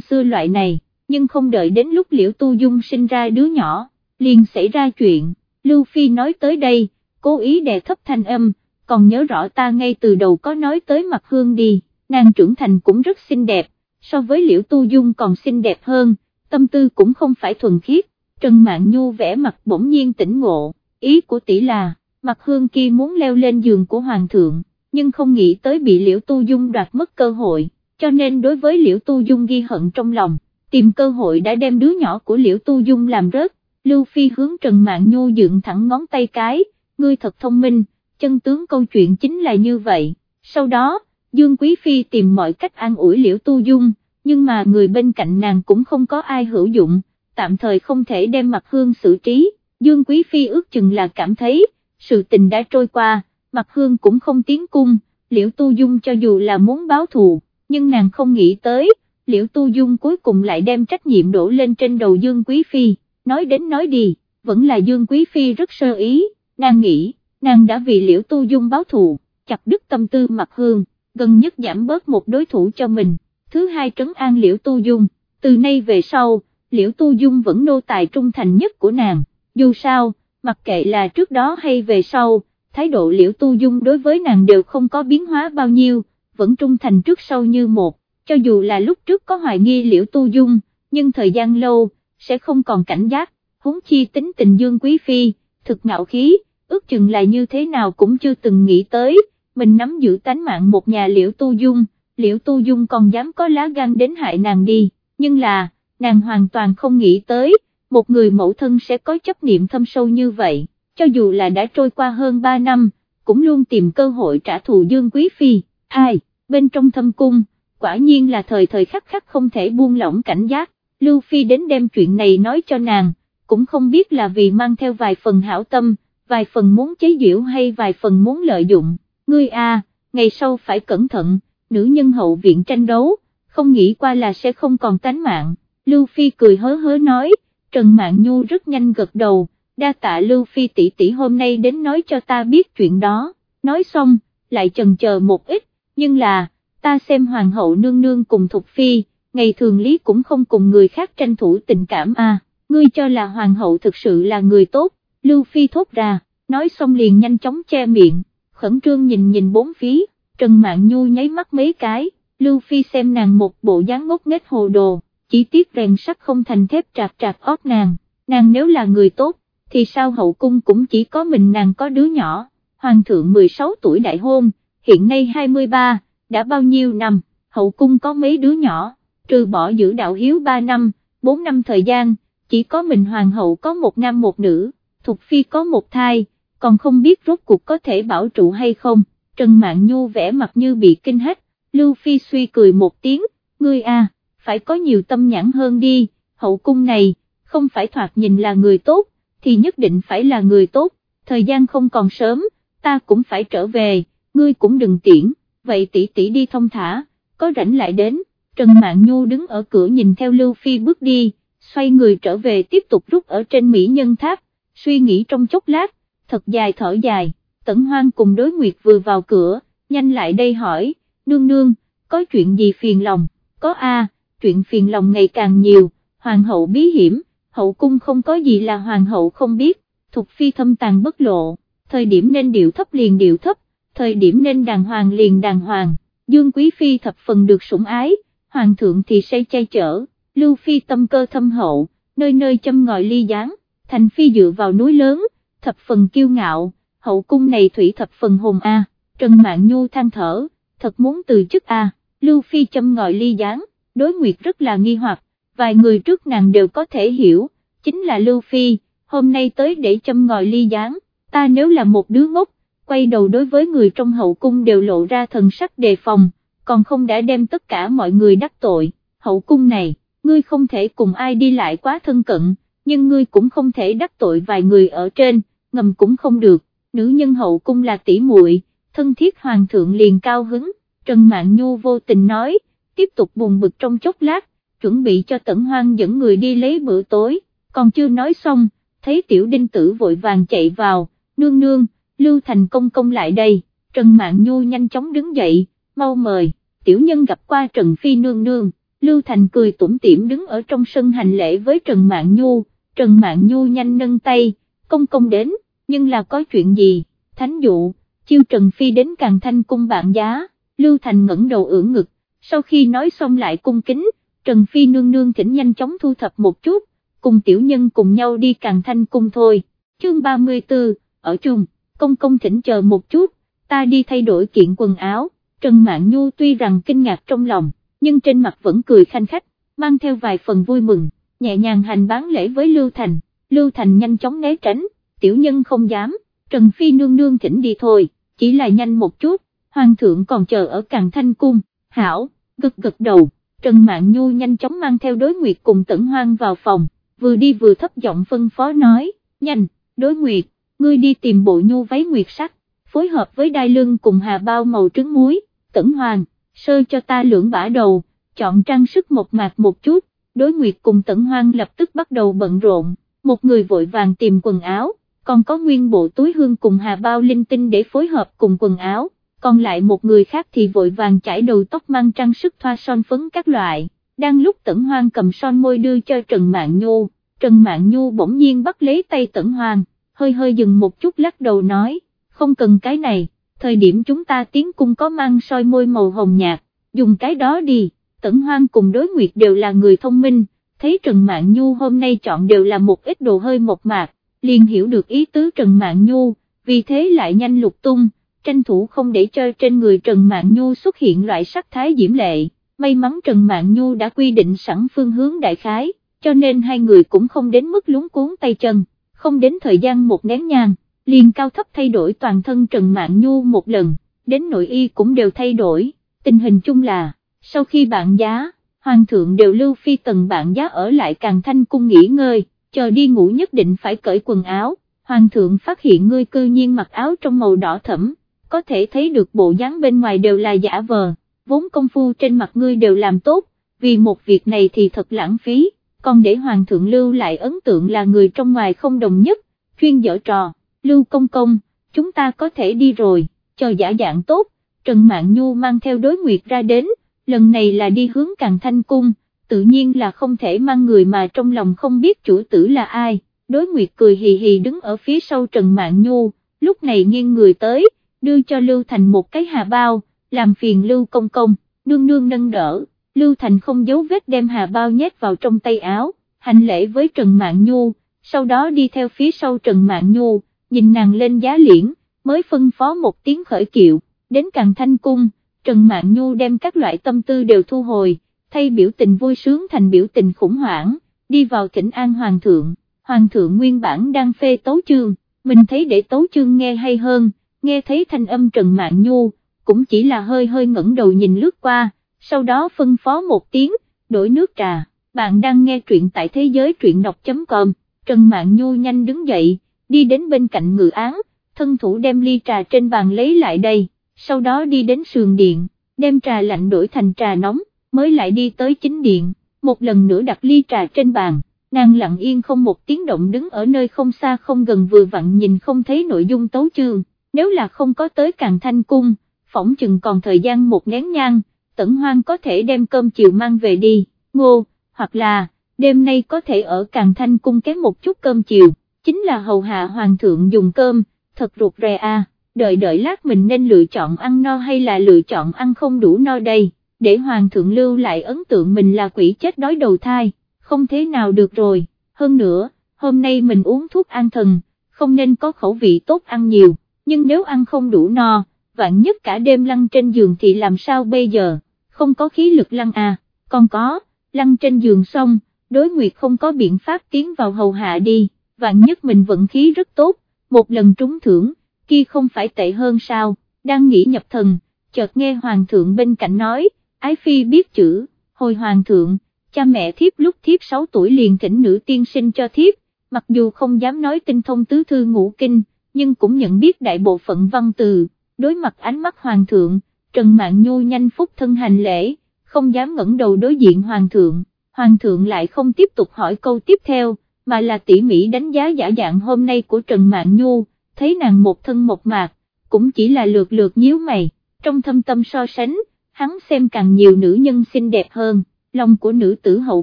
xưa loại này nhưng không đợi đến lúc liễu tu dung sinh ra đứa nhỏ, liền xảy ra chuyện, Lưu Phi nói tới đây, cố ý đè thấp thanh âm, còn nhớ rõ ta ngay từ đầu có nói tới mặt hương đi, nàng trưởng thành cũng rất xinh đẹp, so với liễu tu dung còn xinh đẹp hơn, tâm tư cũng không phải thuần khiết, Trần Mạn Nhu vẽ mặt bỗng nhiên tỉnh ngộ, ý của tỷ là, mặt hương kia muốn leo lên giường của hoàng thượng, nhưng không nghĩ tới bị liễu tu dung đoạt mất cơ hội, cho nên đối với liễu tu dung ghi hận trong lòng tìm cơ hội đã đem đứa nhỏ của Liễu Tu Dung làm rớt, Lưu Phi hướng Trần mạng Nhu dựng thẳng ngón tay cái, ngươi thật thông minh, chân tướng câu chuyện chính là như vậy, sau đó, Dương Quý Phi tìm mọi cách an ủi Liễu Tu Dung, nhưng mà người bên cạnh nàng cũng không có ai hữu dụng, tạm thời không thể đem mặt hương xử trí, Dương Quý Phi ước chừng là cảm thấy, sự tình đã trôi qua, mặt hương cũng không tiến cung, Liễu Tu Dung cho dù là muốn báo thù, nhưng nàng không nghĩ tới, Liễu Tu Dung cuối cùng lại đem trách nhiệm đổ lên trên đầu Dương Quý Phi, nói đến nói đi, vẫn là Dương Quý Phi rất sơ ý, nàng nghĩ, nàng đã vì Liễu Tu Dung báo thù, chặt đứt tâm tư mặt hương, gần nhất giảm bớt một đối thủ cho mình, thứ hai trấn an Liễu Tu Dung, từ nay về sau, Liễu Tu Dung vẫn nô tài trung thành nhất của nàng, dù sao, mặc kệ là trước đó hay về sau, thái độ liễu tu dung đối với nàng đều không có biến hóa bao nhiêu, vẫn trung thành trước sau như một, cho dù là lúc trước có hoài nghi liễu tu dung, nhưng thời gian lâu, sẽ không còn cảnh giác, huống chi tính tình dương quý phi, thực ngạo khí, ước chừng là như thế nào cũng chưa từng nghĩ tới, mình nắm giữ tánh mạng một nhà liễu tu dung, liễu tu dung còn dám có lá gan đến hại nàng đi, nhưng là, nàng hoàn toàn không nghĩ tới, một người mẫu thân sẽ có chấp niệm thâm sâu như vậy, cho dù là đã trôi qua hơn 3 năm, cũng luôn tìm cơ hội trả thù Dương Quý Phi, ai, bên trong thâm cung, quả nhiên là thời thời khắc khắc không thể buông lỏng cảnh giác, Lưu Phi đến đem chuyện này nói cho nàng, cũng không biết là vì mang theo vài phần hảo tâm, vài phần muốn chế giễu hay vài phần muốn lợi dụng, ngươi a, ngày sau phải cẩn thận, nữ nhân hậu viện tranh đấu, không nghĩ qua là sẽ không còn tánh mạng, Lưu Phi cười hớ hớ nói, Trần Mạn Nhu rất nhanh gật đầu, đa tạ Lưu Phi tỷ tỷ hôm nay đến nói cho ta biết chuyện đó, nói xong, lại chần chờ một ít, nhưng là, ta xem Hoàng hậu nương nương cùng Thục Phi, ngày thường lý cũng không cùng người khác tranh thủ tình cảm a. ngươi cho là Hoàng hậu thực sự là người tốt, Lưu Phi thốt ra, nói xong liền nhanh chóng che miệng, khẩn trương nhìn nhìn bốn phía, Trần Mạn Nhu nháy mắt mấy cái, Lưu Phi xem nàng một bộ dáng ngốc nghếch hồ đồ chỉ tiếc rèn sắt không thành thép trạc trạc ót nàng, nàng nếu là người tốt, thì sao hậu cung cũng chỉ có mình nàng có đứa nhỏ, hoàng thượng 16 tuổi đại hôn, hiện nay 23, đã bao nhiêu năm, hậu cung có mấy đứa nhỏ, trừ bỏ giữ đạo hiếu 3 năm, 4 năm thời gian, chỉ có mình hoàng hậu có một nam một nữ, Thục Phi có một thai, còn không biết rốt cuộc có thể bảo trụ hay không, Trần Mạn Nhu vẽ mặt như bị kinh hết, Lưu Phi suy cười một tiếng, ngươi a phải có nhiều tâm nhãn hơn đi, hậu cung này, không phải thoạt nhìn là người tốt, thì nhất định phải là người tốt, thời gian không còn sớm, ta cũng phải trở về, ngươi cũng đừng tiễn, vậy tỷ tỷ đi thông thả, có rảnh lại đến, Trần Mạn Nhu đứng ở cửa nhìn theo Lưu Phi bước đi, xoay người trở về tiếp tục rút ở trên Mỹ Nhân Tháp, suy nghĩ trong chốc lát, thật dài thở dài, Tẩn Hoang cùng đối nguyệt vừa vào cửa, nhanh lại đây hỏi, nương nương, có chuyện gì phiền lòng, có a chuyện phiền lòng ngày càng nhiều, hoàng hậu bí hiểm, hậu cung không có gì là hoàng hậu không biết, thục phi thâm tàn bất lộ, thời điểm nên điệu thấp liền điệu thấp, thời điểm nên đàng hoàng liền đàng hoàng, dương quý phi thập phần được sủng ái, hoàng thượng thì say chay chở, lưu phi tâm cơ thâm hậu, nơi nơi châm ngòi ly gián, thành phi dựa vào núi lớn, thập phần kiêu ngạo, hậu cung này thủy thập phần hồn a, Trần Mạn Nhu than thở, thật muốn từ chức a, lưu phi châm ngòi ly gián đối nguyệt rất là nghi hoặc, vài người trước nàng đều có thể hiểu, chính là Lưu Phi, hôm nay tới để châm ngòi ly gián, ta nếu là một đứa ngốc, quay đầu đối với người trong hậu cung đều lộ ra thần sắc đề phòng, còn không đã đem tất cả mọi người đắc tội, hậu cung này, ngươi không thể cùng ai đi lại quá thân cận, nhưng ngươi cũng không thể đắc tội vài người ở trên, ngầm cũng không được, nữ nhân hậu cung là tỷ muội, thân thiết hoàng thượng liền cao hứng, Trần Mạn Nhu vô tình nói, tiếp tục buồn bực trong chốc lát, chuẩn bị cho tẩn hoang dẫn người đi lấy bữa tối, còn chưa nói xong, thấy tiểu đinh tử vội vàng chạy vào, nương nương, Lưu Thành công công lại đây, Trần mạng Nhu nhanh chóng đứng dậy, mau mời, tiểu nhân gặp qua Trần Phi nương nương, Lưu Thành cười tủm tỉm đứng ở trong sân hành lễ với Trần mạng Nhu, Trần mạng Nhu nhanh nâng tay, công công đến, nhưng là có chuyện gì, thánh dụ, chiêu Trần Phi đến càng thanh cung bạn giá, Lưu Thành ngẩng đầu ưỡn ngực, sau khi nói xong lại cung kính, Trần Phi nương nương thỉnh nhanh chóng thu thập một chút, cùng tiểu nhân cùng nhau đi càng thanh cung thôi, chương 34, ở chung, công công thỉnh chờ một chút, ta đi thay đổi kiện quần áo, Trần Mạn Nhu tuy rằng kinh ngạc trong lòng, nhưng trên mặt vẫn cười khanh khách, mang theo vài phần vui mừng, nhẹ nhàng hành bán lễ với Lưu Thành, Lưu Thành nhanh chóng né tránh, tiểu nhân không dám, Trần Phi nương nương thỉnh đi thôi, chỉ là nhanh một chút, hoàng thượng còn chờ ở càng thanh cung hảo, gật gật đầu, Trần Mạn Nhu nhanh chóng mang theo đối nguyệt cùng tẩn hoang vào phòng, vừa đi vừa thấp giọng phân phó nói, nhanh, đối nguyệt, ngươi đi tìm bộ nhu váy nguyệt sắc, phối hợp với đai lưng cùng hà bao màu trứng muối, tẩn hoàng, sơ cho ta lưỡng bả đầu, chọn trang sức một mạc một chút, đối nguyệt cùng tẩn hoang lập tức bắt đầu bận rộn, một người vội vàng tìm quần áo, còn có nguyên bộ túi hương cùng hà bao linh tinh để phối hợp cùng quần áo còn lại một người khác thì vội vàng chải đầu tóc mang trang sức thoa son phấn các loại, đang lúc tẩn hoang cầm son môi đưa cho Trần Mạn Nhu, Trần Mạn Nhu bỗng nhiên bắt lấy tay tẩn hoang, hơi hơi dừng một chút lắc đầu nói, không cần cái này, thời điểm chúng ta tiến cung có mang soi môi màu hồng nhạt, dùng cái đó đi, tẩn hoang cùng đối nguyệt đều là người thông minh, thấy Trần Mạn Nhu hôm nay chọn đều là một ít đồ hơi một mạc, liền hiểu được ý tứ Trần Mạn Nhu, vì thế lại nhanh lục tung, tranh thủ không để cho trên người Trần Mạn Nhu xuất hiện loại sắc thái diễm lệ, may mắn Trần Mạn Nhu đã quy định sẵn phương hướng đại khái, cho nên hai người cũng không đến mức lúng cuốn tay chân, không đến thời gian một nén nhang, liền cao thấp thay đổi toàn thân Trần Mạn Nhu một lần, đến nội y cũng đều thay đổi, tình hình chung là, sau khi bạn giá, hoàng thượng đều lưu phi tần bạn giá ở lại càng thanh cung nghỉ ngơi, chờ đi ngủ nhất định phải cởi quần áo, hoàng thượng phát hiện ngươi cư nhiên mặc áo trong màu đỏ thẫm, có thể thấy được bộ dáng bên ngoài đều là giả vờ, vốn công phu trên mặt ngươi đều làm tốt, vì một việc này thì thật lãng phí, còn để hoàng thượng lưu lại ấn tượng là người trong ngoài không đồng nhất, chuyên dở trò, lưu công công, chúng ta có thể đi rồi, cho giả dạng tốt, Trần mạng Nhu mang theo đối nguyệt ra đến, lần này là đi hướng càng thanh cung, tự nhiên là không thể mang người mà trong lòng không biết chủ tử là ai, đối nguyệt cười hì hì đứng ở phía sau Trần mạng Nhu, lúc này nghiêng người tới, đưa cho Lưu Thành một cái hà bao, làm phiền Lưu Công Công, nương nương nâng đỡ, Lưu Thành không giấu vết đem hà bao nhét vào trong tay áo, hành lễ với Trần Mạn Nhu, sau đó đi theo phía sau Trần Mạn Nhu, nhìn nàng lên giá liễn, mới phân phó một tiếng khởi kiệu, đến càng thanh cung, Trần Mạn Nhu đem các loại tâm tư đều thu hồi, thay biểu tình vui sướng thành biểu tình khủng hoảng, đi vào thỉnh an Hoàng thượng, Hoàng thượng nguyên bản đang phê tấu chương, mình thấy để tấu chương nghe hay hơn, nghe thấy thanh âm Trần Mạn Nhu, cũng chỉ là hơi hơi ngẩng đầu nhìn lướt qua, sau đó phân phó một tiếng, đổi nước trà, bạn đang nghe truyện tại thế giới truyện đọc.com, Trần Mạn Nhu nhanh đứng dậy, đi đến bên cạnh ngự án, thân thủ đem ly trà trên bàn lấy lại đây, sau đó đi đến sườn điện, đem trà lạnh đổi thành trà nóng, mới lại đi tới chính điện, một lần nữa đặt ly trà trên bàn, nàng lặng yên không một tiếng động đứng ở nơi không xa không gần vừa vặn nhìn không thấy nội dung tấu chương, nếu là không có tới càng thanh cung, phỏng chừng còn thời gian một nén nhang, tẩn hoang có thể đem cơm chiều mang về đi, ngô, hoặc là, đêm nay có thể ở càng thanh cung kém một chút cơm chiều, chính là hầu hạ hoàng thượng dùng cơm, thật ruột rè à, đợi đợi lát mình nên lựa chọn ăn no hay là lựa chọn ăn không đủ no đây, để hoàng thượng lưu lại ấn tượng mình là quỷ chết đói đầu thai, không thế nào được rồi, hơn nữa, hôm nay mình uống thuốc an thần, không nên có khẩu vị tốt ăn nhiều, nhưng nếu ăn không đủ no, vạn nhất cả đêm lăn trên giường thì làm sao bây giờ, không có khí lực lăn à, còn có, lăn trên giường xong, đối nguyệt không có biện pháp tiến vào hầu hạ đi, vạn nhất mình vận khí rất tốt, một lần trúng thưởng, kia không phải tệ hơn sao, đang nghĩ nhập thần, chợt nghe hoàng thượng bên cạnh nói, ái phi biết chữ, hồi hoàng thượng, cha mẹ thiếp lúc thiếp 6 tuổi liền thỉnh nữ tiên sinh cho thiếp, mặc dù không dám nói tinh thông tứ thư ngũ kinh, nhưng cũng nhận biết đại bộ phận văn từ, đối mặt ánh mắt hoàng thượng, Trần Mạn Nhu nhanh phúc thân hành lễ, không dám ngẩng đầu đối diện hoàng thượng, hoàng thượng lại không tiếp tục hỏi câu tiếp theo, mà là tỉ mỉ đánh giá giả dạng hôm nay của Trần Mạn Nhu, thấy nàng một thân một mạc, cũng chỉ là lượt lượt nhíu mày, trong thâm tâm so sánh, hắn xem càng nhiều nữ nhân xinh đẹp hơn, lòng của nữ tử hậu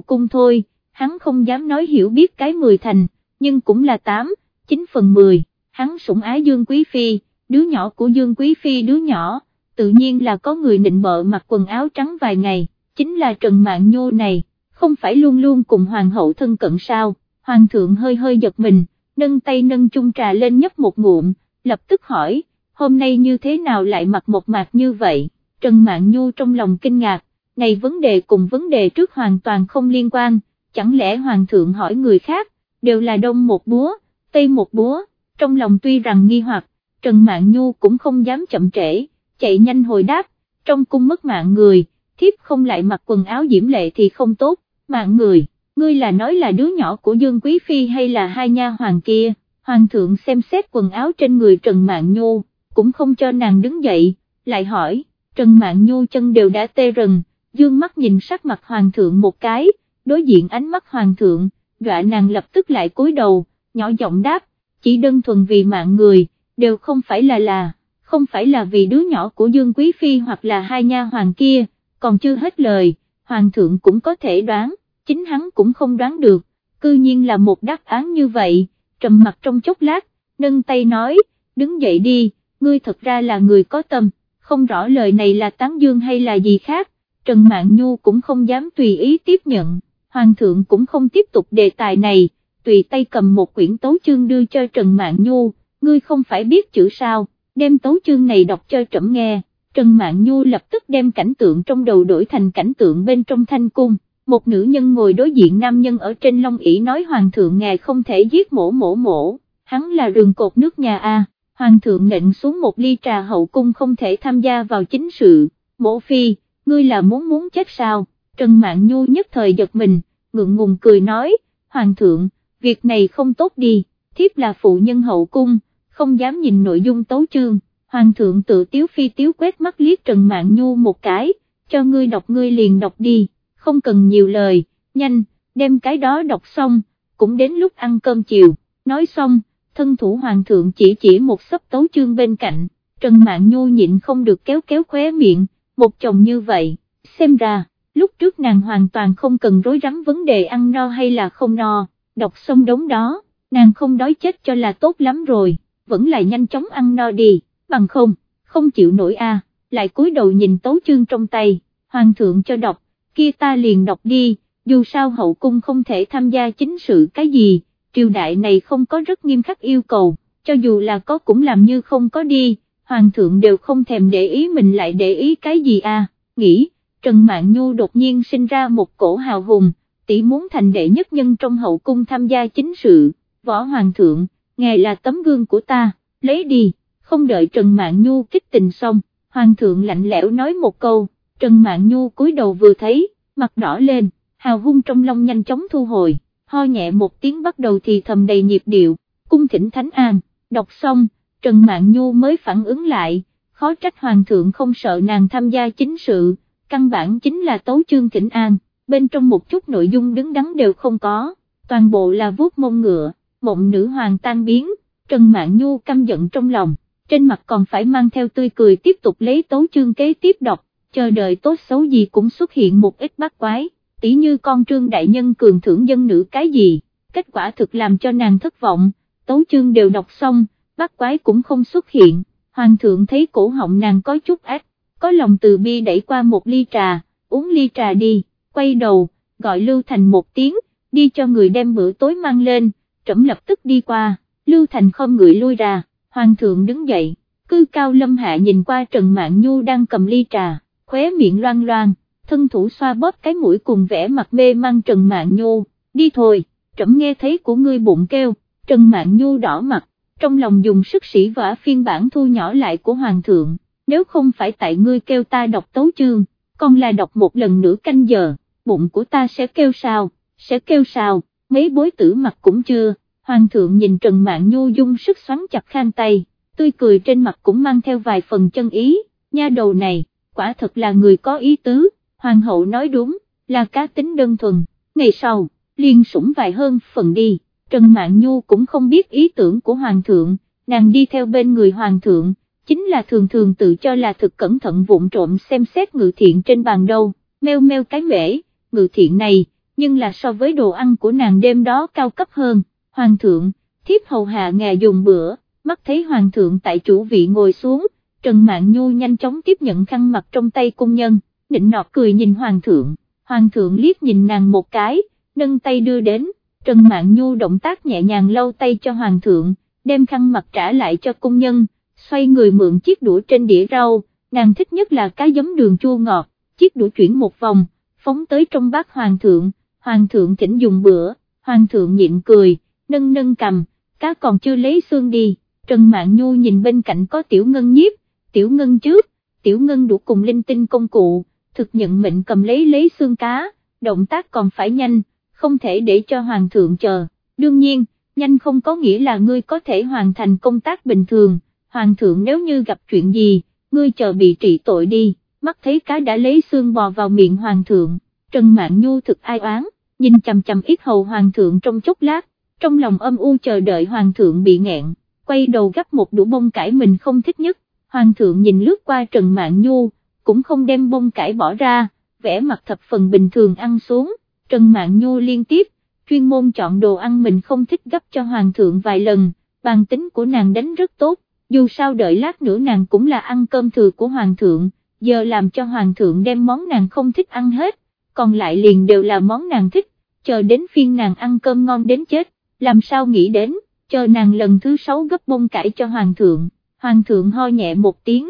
cung thôi, hắn không dám nói hiểu biết cái mười thành, nhưng cũng là tám, chín phần mười, hắn sủng ái Dương Quý Phi, đứa nhỏ của Dương Quý Phi đứa nhỏ, tự nhiên là có người nịnh bợ mặc quần áo trắng vài ngày, chính là Trần mạng Nhô này, không phải luôn luôn cùng hoàng hậu thân cận sao, hoàng thượng hơi hơi giật mình, nâng tay nâng chung trà lên nhấp một ngụm, lập tức hỏi, hôm nay như thế nào lại mặc một mạc như vậy, Trần mạng Nhu trong lòng kinh ngạc, này vấn đề cùng vấn đề trước hoàn toàn không liên quan, chẳng lẽ hoàng thượng hỏi người khác, đều là đông một búa, tây một búa, trong lòng tuy rằng nghi hoặc, Trần Mạn Nhu cũng không dám chậm trễ, chạy nhanh hồi đáp, trong cung mất mạng người, thiếp không lại mặc quần áo diễm lệ thì không tốt, mạng người, ngươi là nói là đứa nhỏ của Dương Quý Phi hay là hai nha hoàng kia, hoàng thượng xem xét quần áo trên người Trần Mạn Nhu, cũng không cho nàng đứng dậy, lại hỏi, Trần Mạn Nhu chân đều đã tê rần, dương mắt nhìn sắc mặt hoàng thượng một cái, đối diện ánh mắt hoàng thượng, dọa nàng lập tức lại cúi đầu, nhỏ giọng đáp, chỉ đơn thuần vì mạng người, đều không phải là là, không phải là vì đứa nhỏ của Dương Quý Phi hoặc là hai nha hoàng kia, còn chưa hết lời, hoàng thượng cũng có thể đoán, chính hắn cũng không đoán được, cư nhiên là một đáp án như vậy, trầm mặt trong chốc lát, nâng tay nói, đứng dậy đi, ngươi thật ra là người có tâm, không rõ lời này là tán dương hay là gì khác, Trần Mạn Nhu cũng không dám tùy ý tiếp nhận, Hoàng thượng cũng không tiếp tục đề tài này, tùy tay cầm một quyển tấu chương đưa cho Trần Mạn Nhu, ngươi không phải biết chữ sao, đem tấu chương này đọc cho trẫm nghe. Trần Mạn Nhu lập tức đem cảnh tượng trong đầu đổi thành cảnh tượng bên trong thanh cung, một nữ nhân ngồi đối diện nam nhân ở trên long ỷ nói hoàng thượng ngài không thể giết mổ mổ mổ, hắn là rừng cột nước nhà A, hoàng thượng nịnh xuống một ly trà hậu cung không thể tham gia vào chính sự, mổ phi, ngươi là muốn muốn chết sao, Trần Mạn Nhu nhất thời giật mình, ngượng ngùng cười nói, hoàng thượng, việc này không tốt đi, thiếp là phụ nhân hậu cung, không dám nhìn nội dung tấu chương. Hoàng thượng tự tiếu phi tiếu quét mắt liếc Trần Mạn Nhu một cái, cho ngươi đọc ngươi liền đọc đi, không cần nhiều lời, nhanh, đem cái đó đọc xong, cũng đến lúc ăn cơm chiều, nói xong, thân thủ hoàng thượng chỉ chỉ một sấp tấu chương bên cạnh, Trần Mạn Nhu nhịn không được kéo kéo khóe miệng, một chồng như vậy, xem ra, lúc trước nàng hoàn toàn không cần rối rắm vấn đề ăn no hay là không no, đọc xong đống đó, nàng không đói chết cho là tốt lắm rồi, vẫn là nhanh chóng ăn no đi bằng không, không chịu nổi a, lại cúi đầu nhìn tấu chương trong tay, hoàng thượng cho đọc, kia ta liền đọc đi, dù sao hậu cung không thể tham gia chính sự cái gì, triều đại này không có rất nghiêm khắc yêu cầu, cho dù là có cũng làm như không có đi, hoàng thượng đều không thèm để ý mình lại để ý cái gì a, nghĩ, Trần mạng Nhu đột nhiên sinh ra một cổ hào hùng, tỷ muốn thành đệ nhất nhân trong hậu cung tham gia chính sự, võ hoàng thượng, ngài là tấm gương của ta, lấy đi không đợi Trần Mạn Nhu kích tình xong, Hoàng thượng lạnh lẽo nói một câu, Trần Mạn Nhu cúi đầu vừa thấy, mặt đỏ lên, hào hung trong lòng nhanh chóng thu hồi, ho nhẹ một tiếng bắt đầu thì thầm đầy nhịp điệu, cung thỉnh Thánh An, đọc xong, Trần Mạn Nhu mới phản ứng lại, khó trách Hoàng thượng không sợ nàng tham gia chính sự, căn bản chính là tấu chương thỉnh An, bên trong một chút nội dung đứng đắn đều không có, toàn bộ là vuốt mông ngựa, mộng nữ hoàng tan biến, Trần Mạn Nhu căm giận trong lòng trên mặt còn phải mang theo tươi cười tiếp tục lấy tấu chương kế tiếp đọc, chờ đợi tốt xấu gì cũng xuất hiện một ít bát quái, tỉ như con trương đại nhân cường thưởng dân nữ cái gì, kết quả thực làm cho nàng thất vọng, tấu chương đều đọc xong, bát quái cũng không xuất hiện, hoàng thượng thấy cổ họng nàng có chút ác, có lòng từ bi đẩy qua một ly trà, uống ly trà đi, quay đầu, gọi Lưu Thành một tiếng, đi cho người đem bữa tối mang lên, trẫm lập tức đi qua, Lưu Thành không người lui ra hoàng thượng đứng dậy, cư cao lâm hạ nhìn qua Trần mạng Nhu đang cầm ly trà, khóe miệng loan loan, thân thủ xoa bóp cái mũi cùng vẻ mặt mê mang Trần mạng Nhu, đi thôi, trẫm nghe thấy của ngươi bụng kêu, Trần mạng Nhu đỏ mặt, trong lòng dùng sức sĩ vả phiên bản thu nhỏ lại của hoàng thượng, nếu không phải tại ngươi kêu ta đọc tấu chương, con là đọc một lần nữa canh giờ, bụng của ta sẽ kêu sao, sẽ kêu sao, mấy bối tử mặt cũng chưa, Hoàng thượng nhìn Trần mạng Nhu dung sức xoắn chặt khang tay, tươi cười trên mặt cũng mang theo vài phần chân ý, nha đầu này, quả thật là người có ý tứ, Hoàng hậu nói đúng, là cá tính đơn thuần, ngày sau, liền sủng vài hơn phần đi, Trần mạng Nhu cũng không biết ý tưởng của Hoàng thượng, nàng đi theo bên người Hoàng thượng, chính là thường thường tự cho là thực cẩn thận vụn trộm xem xét ngự thiện trên bàn đâu, meo meo cái mễ, ngự thiện này, nhưng là so với đồ ăn của nàng đêm đó cao cấp hơn hoàng thượng, thiếp hầu hạ ngà dùng bữa, mắt thấy hoàng thượng tại chủ vị ngồi xuống, Trần Mạn Nhu nhanh chóng tiếp nhận khăn mặt trong tay cung nhân, định nọt cười nhìn hoàng thượng, hoàng thượng liếc nhìn nàng một cái, nâng tay đưa đến, Trần Mạn Nhu động tác nhẹ nhàng lau tay cho hoàng thượng, đem khăn mặt trả lại cho cung nhân, xoay người mượn chiếc đũa trên đĩa rau, nàng thích nhất là cá giấm đường chua ngọt, chiếc đũa chuyển một vòng, phóng tới trong bát hoàng thượng, hoàng thượng thỉnh dùng bữa, hoàng thượng nhịn cười nâng nâng cầm, cá còn chưa lấy xương đi, Trần Mạn Nhu nhìn bên cạnh có tiểu ngân nhiếp, tiểu ngân trước, tiểu ngân đủ cùng linh tinh công cụ, thực nhận mệnh cầm lấy lấy xương cá, động tác còn phải nhanh, không thể để cho hoàng thượng chờ, đương nhiên, nhanh không có nghĩa là ngươi có thể hoàn thành công tác bình thường, hoàng thượng nếu như gặp chuyện gì, ngươi chờ bị trị tội đi, mắt thấy cá đã lấy xương bò vào miệng hoàng thượng, Trần Mạn Nhu thực ai oán, nhìn chầm chầm ít hầu hoàng thượng trong chốc lát, trong lòng âm u chờ đợi hoàng thượng bị nghẹn, quay đầu gấp một đũa bông cải mình không thích nhất, hoàng thượng nhìn lướt qua Trần Mạn Nhu, cũng không đem bông cải bỏ ra, vẽ mặt thập phần bình thường ăn xuống, Trần Mạn Nhu liên tiếp, chuyên môn chọn đồ ăn mình không thích gấp cho hoàng thượng vài lần, bàn tính của nàng đánh rất tốt, dù sao đợi lát nữa nàng cũng là ăn cơm thừa của hoàng thượng, giờ làm cho hoàng thượng đem món nàng không thích ăn hết, còn lại liền đều là món nàng thích, chờ đến phiên nàng ăn cơm ngon đến chết, làm sao nghĩ đến, chờ nàng lần thứ sáu gấp bông cải cho hoàng thượng, hoàng thượng ho nhẹ một tiếng,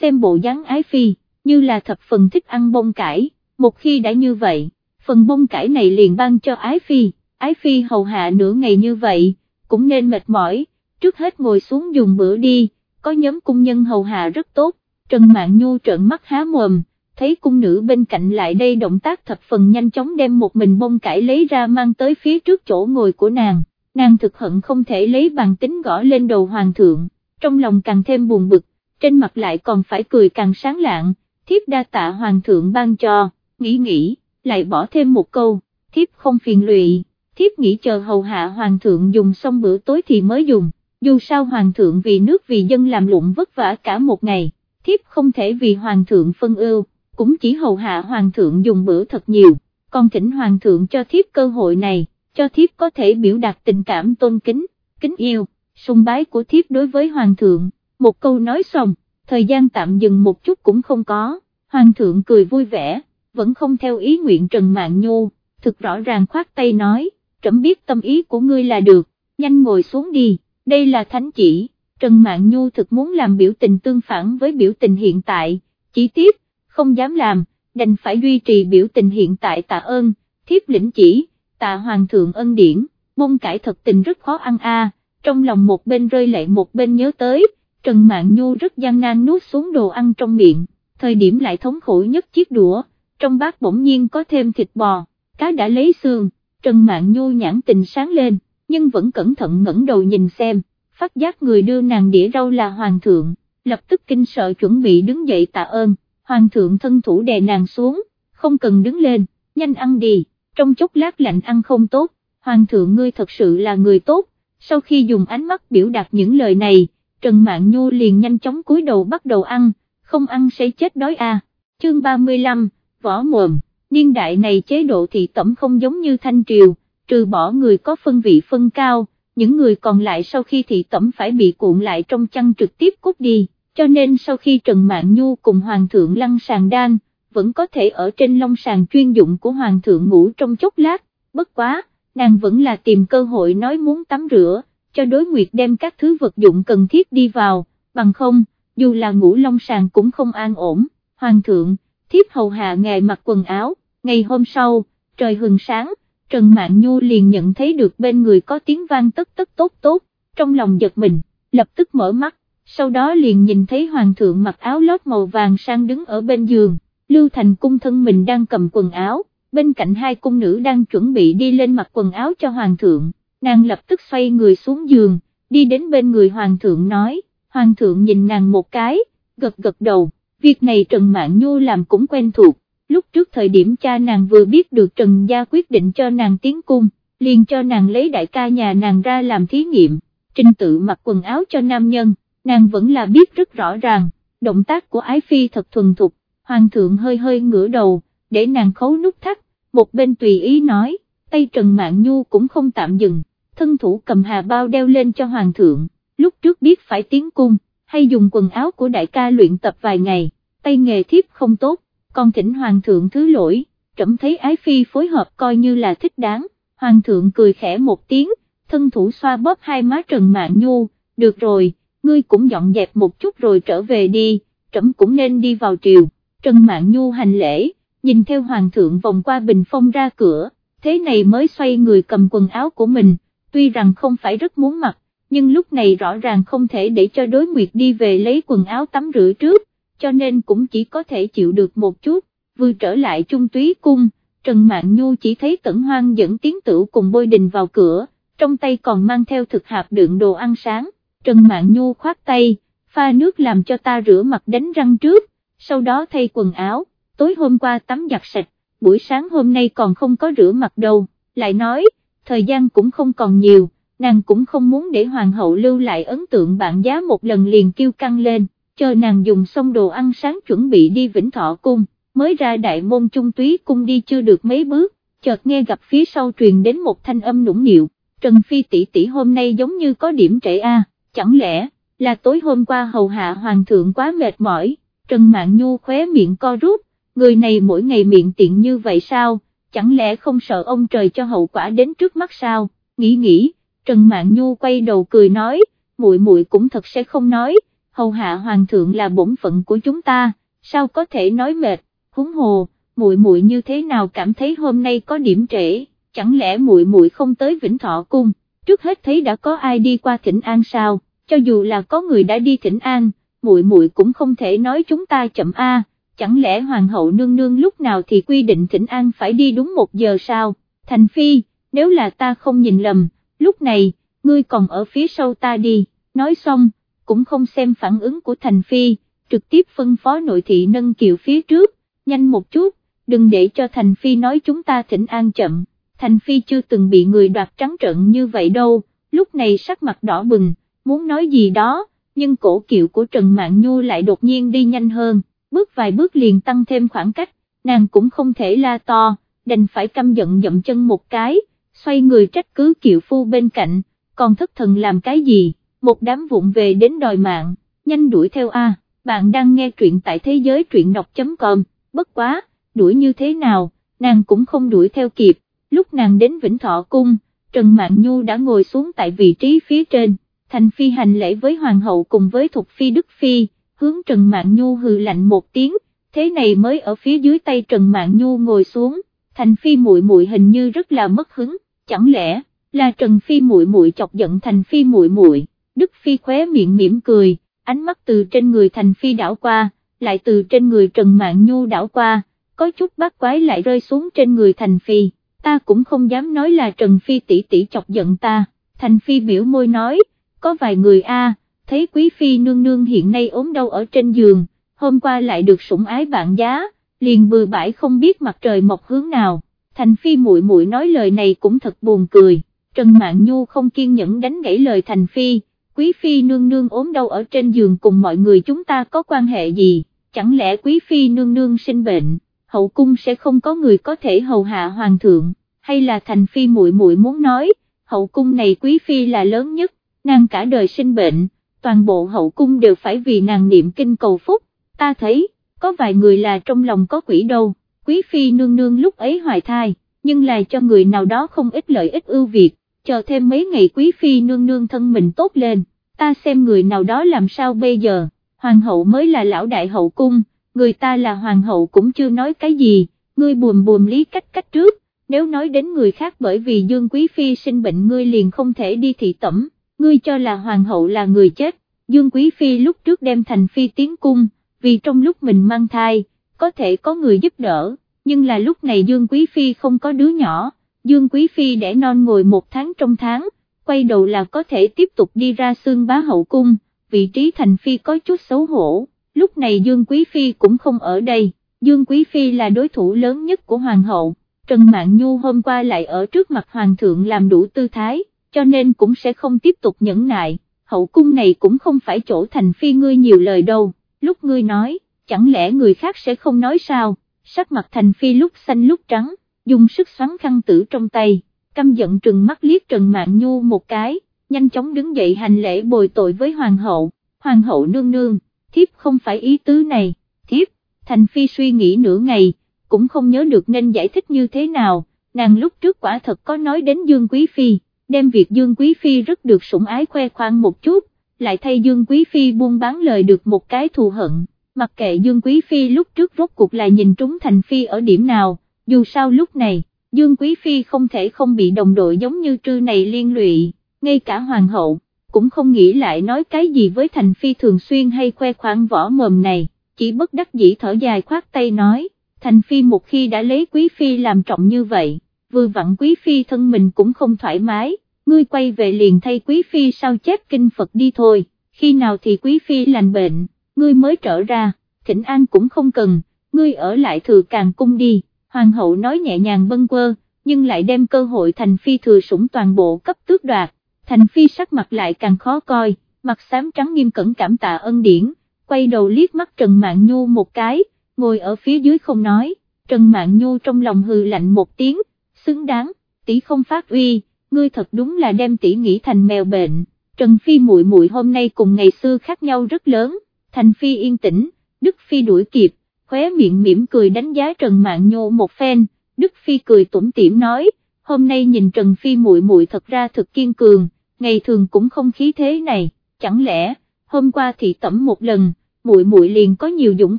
xem bộ dáng ái phi, như là thập phần thích ăn bông cải, một khi đã như vậy, phần bông cải này liền ban cho ái phi, ái phi hầu hạ nửa ngày như vậy, cũng nên mệt mỏi, trước hết ngồi xuống dùng bữa đi, có nhóm cung nhân hầu hạ rất tốt, Trần Mạn Nhu trợn mắt há mồm, thấy cung nữ bên cạnh lại đây động tác thập phần nhanh chóng đem một mình bông cải lấy ra mang tới phía trước chỗ ngồi của nàng, nàng thực hận không thể lấy bàn tính gõ lên đầu hoàng thượng, trong lòng càng thêm buồn bực, trên mặt lại còn phải cười càng sáng lạng, thiếp đa tạ hoàng thượng ban cho, nghĩ nghĩ, lại bỏ thêm một câu, thiếp không phiền lụy, thiếp nghĩ chờ hầu hạ hoàng thượng dùng xong bữa tối thì mới dùng, dù sao hoàng thượng vì nước vì dân làm lụng vất vả cả một ngày, thiếp không thể vì hoàng thượng phân ưu, cũng chỉ hầu hạ hoàng thượng dùng bữa thật nhiều, còn thỉnh hoàng thượng cho thiếp cơ hội này, cho thiếp có thể biểu đạt tình cảm tôn kính, kính yêu, sùng bái của thiếp đối với hoàng thượng, một câu nói xong, thời gian tạm dừng một chút cũng không có, hoàng thượng cười vui vẻ, vẫn không theo ý nguyện Trần mạng nhu thực rõ ràng khoát tay nói, trẫm biết tâm ý của ngươi là được, nhanh ngồi xuống đi, đây là thánh chỉ, Trần Mạn Nhu thực muốn làm biểu tình tương phản với biểu tình hiện tại, chỉ tiếp, không dám làm, đành phải duy trì biểu tình hiện tại tạ ơn, thiếp lĩnh chỉ, tạ hoàng thượng ân điển, môn cải thật tình rất khó ăn a. trong lòng một bên rơi lệ một bên nhớ tới, Trần Mạn Nhu rất gian nan nuốt xuống đồ ăn trong miệng, thời điểm lại thống khổ nhất chiếc đũa, trong bát bỗng nhiên có thêm thịt bò, cá đã lấy xương, Trần Mạn Nhu nhãn tình sáng lên, nhưng vẫn cẩn thận ngẩng đầu nhìn xem, phát giác người đưa nàng đĩa rau là Hoàng thượng, lập tức kinh sợ chuẩn bị đứng dậy tạ ơn, Hoàng thượng thân thủ đè nàng xuống, không cần đứng lên, nhanh ăn đi, trong chốc lát lạnh ăn không tốt, Hoàng thượng ngươi thật sự là người tốt, sau khi dùng ánh mắt biểu đạt những lời này, Trần Mạn Nhu liền nhanh chóng cúi đầu bắt đầu ăn, không ăn sẽ chết đói à, chương 35, võ mồm, niên đại này chế độ thị tẩm không giống như thanh triều, trừ bỏ người có phân vị phân cao, những người còn lại sau khi thị tẩm phải bị cuộn lại trong chăn trực tiếp cút đi, cho nên sau khi Trần Mạn Nhu cùng Hoàng thượng lăn sàng đan, vẫn có thể ở trên long sàng chuyên dụng của Hoàng thượng ngủ trong chốc lát, bất quá, nàng vẫn là tìm cơ hội nói muốn tắm rửa, cho đối nguyệt đem các thứ vật dụng cần thiết đi vào, bằng không, dù là ngủ long sàng cũng không an ổn, Hoàng thượng, thiếp hầu hạ ngài mặc quần áo, ngày hôm sau, trời hừng sáng, Trần Mạn Nhu liền nhận thấy được bên người có tiếng vang tất tất tốt tốt, trong lòng giật mình, lập tức mở mắt, sau đó liền nhìn thấy Hoàng thượng mặc áo lót màu vàng sang đứng ở bên giường, Lưu Thành cung thân mình đang cầm quần áo, bên cạnh hai cung nữ đang chuẩn bị đi lên mặc quần áo cho Hoàng thượng, nàng lập tức xoay người xuống giường, đi đến bên người Hoàng thượng nói, Hoàng thượng nhìn nàng một cái, gật gật đầu, việc này Trần Mạn Nhu làm cũng quen thuộc lúc trước thời điểm cha nàng vừa biết được Trần Gia quyết định cho nàng tiến cung, liền cho nàng lấy đại ca nhà nàng ra làm thí nghiệm, trình tự mặc quần áo cho nam nhân, nàng vẫn là biết rất rõ ràng, động tác của Ái Phi thật thuần thục, hoàng thượng hơi hơi ngửa đầu, để nàng khấu nút thắt, một bên tùy ý nói, tay Trần Mạng Nhu cũng không tạm dừng, thân thủ cầm hà bao đeo lên cho hoàng thượng, lúc trước biết phải tiến cung, hay dùng quần áo của đại ca luyện tập vài ngày, tay nghề thiếp không tốt, còn thỉnh hoàng thượng thứ lỗi, trẫm thấy ái phi phối hợp coi như là thích đáng, hoàng thượng cười khẽ một tiếng, thân thủ xoa bóp hai má Trần Mạn Nhu, được rồi, ngươi cũng dọn dẹp một chút rồi trở về đi, trẫm cũng nên đi vào triều, Trần Mạn Nhu hành lễ, nhìn theo hoàng thượng vòng qua bình phong ra cửa, thế này mới xoay người cầm quần áo của mình, tuy rằng không phải rất muốn mặc, nhưng lúc này rõ ràng không thể để cho đối nguyệt đi về lấy quần áo tắm rửa trước, cho nên cũng chỉ có thể chịu được một chút, vừa trở lại trung túy cung, Trần Mạn Nhu chỉ thấy tẩn hoang dẫn tiếng tử cùng bôi đình vào cửa, trong tay còn mang theo thực hạp đựng đồ ăn sáng, Trần Mạn Nhu khoát tay, pha nước làm cho ta rửa mặt đánh răng trước, sau đó thay quần áo, tối hôm qua tắm giặt sạch, buổi sáng hôm nay còn không có rửa mặt đâu, lại nói, thời gian cũng không còn nhiều, nàng cũng không muốn để hoàng hậu lưu lại ấn tượng bạn giá một lần liền kêu căng lên chờ nàng dùng xong đồ ăn sáng chuẩn bị đi Vĩnh Thọ Cung, mới ra đại môn trung túy cung đi chưa được mấy bước, chợt nghe gặp phía sau truyền đến một thanh âm nũng nịu, Trần Phi tỷ tỷ hôm nay giống như có điểm trễ a, chẳng lẽ, là tối hôm qua hầu hạ hoàng thượng quá mệt mỏi, Trần Mạn Nhu khóe miệng co rút, người này mỗi ngày miệng tiện như vậy sao, chẳng lẽ không sợ ông trời cho hậu quả đến trước mắt sao, nghĩ nghĩ, Trần Mạn Nhu quay đầu cười nói, muội muội cũng thật sẽ không nói, hầu hạ hoàng thượng là bổn phận của chúng ta, sao có thể nói mệt, húng hồ, muội muội như thế nào cảm thấy hôm nay có điểm trễ, chẳng lẽ muội muội không tới Vĩnh Thọ cung, trước hết thấy đã có ai đi qua thỉnh An sao, cho dù là có người đã đi thỉnh An, muội muội cũng không thể nói chúng ta chậm a. chẳng lẽ hoàng hậu nương nương lúc nào thì quy định thỉnh An phải đi đúng một giờ sao, Thành Phi, nếu là ta không nhìn lầm, lúc này, ngươi còn ở phía sau ta đi, nói xong, cũng không xem phản ứng của Thành Phi, trực tiếp phân phó nội thị nâng kiệu phía trước, nhanh một chút, đừng để cho Thành Phi nói chúng ta thỉnh an chậm, Thành Phi chưa từng bị người đoạt trắng trợn như vậy đâu, lúc này sắc mặt đỏ bừng, muốn nói gì đó, nhưng cổ kiệu của Trần Mạn Nhu lại đột nhiên đi nhanh hơn, bước vài bước liền tăng thêm khoảng cách, nàng cũng không thể la to, đành phải căm giận dậm chân một cái, xoay người trách cứ kiệu phu bên cạnh, còn thất thần làm cái gì, một đám vụng về đến đòi mạng, nhanh đuổi theo a. bạn đang nghe truyện tại thế giới truyện đọc.com, bất quá, đuổi như thế nào, nàng cũng không đuổi theo kịp, lúc nàng đến Vĩnh Thọ Cung, Trần Mạn Nhu đã ngồi xuống tại vị trí phía trên, Thành Phi hành lễ với Hoàng hậu cùng với Thục Phi Đức Phi, hướng Trần Mạn Nhu hừ lạnh một tiếng, thế này mới ở phía dưới tay Trần Mạn Nhu ngồi xuống, Thành Phi muội muội hình như rất là mất hứng, chẳng lẽ là Trần Phi muội muội chọc giận Thành Phi muội muội, Đức Phi khóe miệng mỉm cười, ánh mắt từ trên người Thành Phi đảo qua, lại từ trên người Trần Mạn Nhu đảo qua, có chút bát quái lại rơi xuống trên người Thành Phi, ta cũng không dám nói là Trần Phi tỷ tỷ chọc giận ta, Thành Phi biểu môi nói, có vài người a thấy Quý Phi nương nương hiện nay ốm đau ở trên giường, hôm qua lại được sủng ái bạn giá, liền bừa bãi không biết mặt trời mọc hướng nào, Thành Phi muội muội nói lời này cũng thật buồn cười, Trần Mạn Nhu không kiên nhẫn đánh gãy lời Thành Phi, Quý Phi nương nương ốm đau ở trên giường cùng mọi người chúng ta có quan hệ gì, chẳng lẽ Quý Phi nương nương sinh bệnh, hậu cung sẽ không có người có thể hầu hạ hoàng thượng, hay là Thành Phi muội muội muốn nói, hậu cung này Quý Phi là lớn nhất, nàng cả đời sinh bệnh, toàn bộ hậu cung đều phải vì nàng niệm kinh cầu phúc, ta thấy, có vài người là trong lòng có quỷ đâu, quý phi nương nương lúc ấy hoài thai, nhưng là cho người nào đó không ít lợi ích ưu việt, chờ thêm mấy ngày quý phi nương nương thân mình tốt lên, ta xem người nào đó làm sao bây giờ, hoàng hậu mới là lão đại hậu cung, người ta là hoàng hậu cũng chưa nói cái gì, ngươi buồm buồm lý cách cách trước, nếu nói đến người khác bởi vì Dương Quý Phi sinh bệnh ngươi liền không thể đi thị tẩm, ngươi cho là hoàng hậu là người chết, Dương Quý Phi lúc trước đem thành phi tiến cung, vì trong lúc mình mang thai, có thể có người giúp đỡ, nhưng là lúc này Dương Quý Phi không có đứa nhỏ, Dương Quý Phi để non ngồi một tháng trong tháng, quay đầu là có thể tiếp tục đi ra xương bá hậu cung, vị trí thành phi có chút xấu hổ, lúc này Dương Quý Phi cũng không ở đây, Dương Quý Phi là đối thủ lớn nhất của Hoàng hậu, Trần Mạn Nhu hôm qua lại ở trước mặt Hoàng thượng làm đủ tư thái cho nên cũng sẽ không tiếp tục nhẫn nại, hậu cung này cũng không phải chỗ thành phi ngươi nhiều lời đâu, lúc ngươi nói, chẳng lẽ người khác sẽ không nói sao, sắc mặt thành phi lúc xanh lúc trắng, dùng sức xoắn khăn tử trong tay, căm giận trừng mắt liếc Trần Mạn Nhu một cái, nhanh chóng đứng dậy hành lễ bồi tội với hoàng hậu, hoàng hậu nương nương, thiếp không phải ý tứ này, thiếp, thành phi suy nghĩ nửa ngày, cũng không nhớ được nên giải thích như thế nào, nàng lúc trước quả thật có nói đến Dương Quý Phi đem việc Dương Quý Phi rất được sủng ái khoe khoang một chút, lại thay Dương Quý Phi buôn bán lời được một cái thù hận, mặc kệ Dương Quý Phi lúc trước rốt cuộc là nhìn trúng Thành Phi ở điểm nào, dù sao lúc này, Dương Quý Phi không thể không bị đồng đội giống như trư này liên lụy, ngay cả Hoàng hậu, cũng không nghĩ lại nói cái gì với Thành Phi thường xuyên hay khoe khoang võ mồm này, chỉ bất đắc dĩ thở dài khoát tay nói, Thành Phi một khi đã lấy Quý Phi làm trọng như vậy, vừa vặn Quý Phi thân mình cũng không thoải mái ngươi quay về liền thay quý phi sao chép kinh Phật đi thôi, khi nào thì quý phi lành bệnh, ngươi mới trở ra, thỉnh an cũng không cần, ngươi ở lại thừa càng cung đi, hoàng hậu nói nhẹ nhàng bâng quơ, nhưng lại đem cơ hội thành phi thừa sủng toàn bộ cấp tước đoạt, thành phi sắc mặt lại càng khó coi, mặt xám trắng nghiêm cẩn cảm tạ ân điển, quay đầu liếc mắt Trần Mạn Nhu một cái, ngồi ở phía dưới không nói, Trần Mạn Nhu trong lòng hừ lạnh một tiếng, xứng đáng, tỷ không phát uy ngươi thật đúng là đem tỷ nghĩ thành mèo bệnh, Trần Phi muội muội hôm nay cùng ngày xưa khác nhau rất lớn, Thành Phi yên tĩnh, Đức Phi đuổi kịp, khóe miệng mỉm cười đánh giá Trần Mạn Nhô một phen, Đức Phi cười tủm tỉm nói, hôm nay nhìn Trần Phi muội muội thật ra thật kiên cường, ngày thường cũng không khí thế này, chẳng lẽ, hôm qua thị tẩm một lần, muội muội liền có nhiều dũng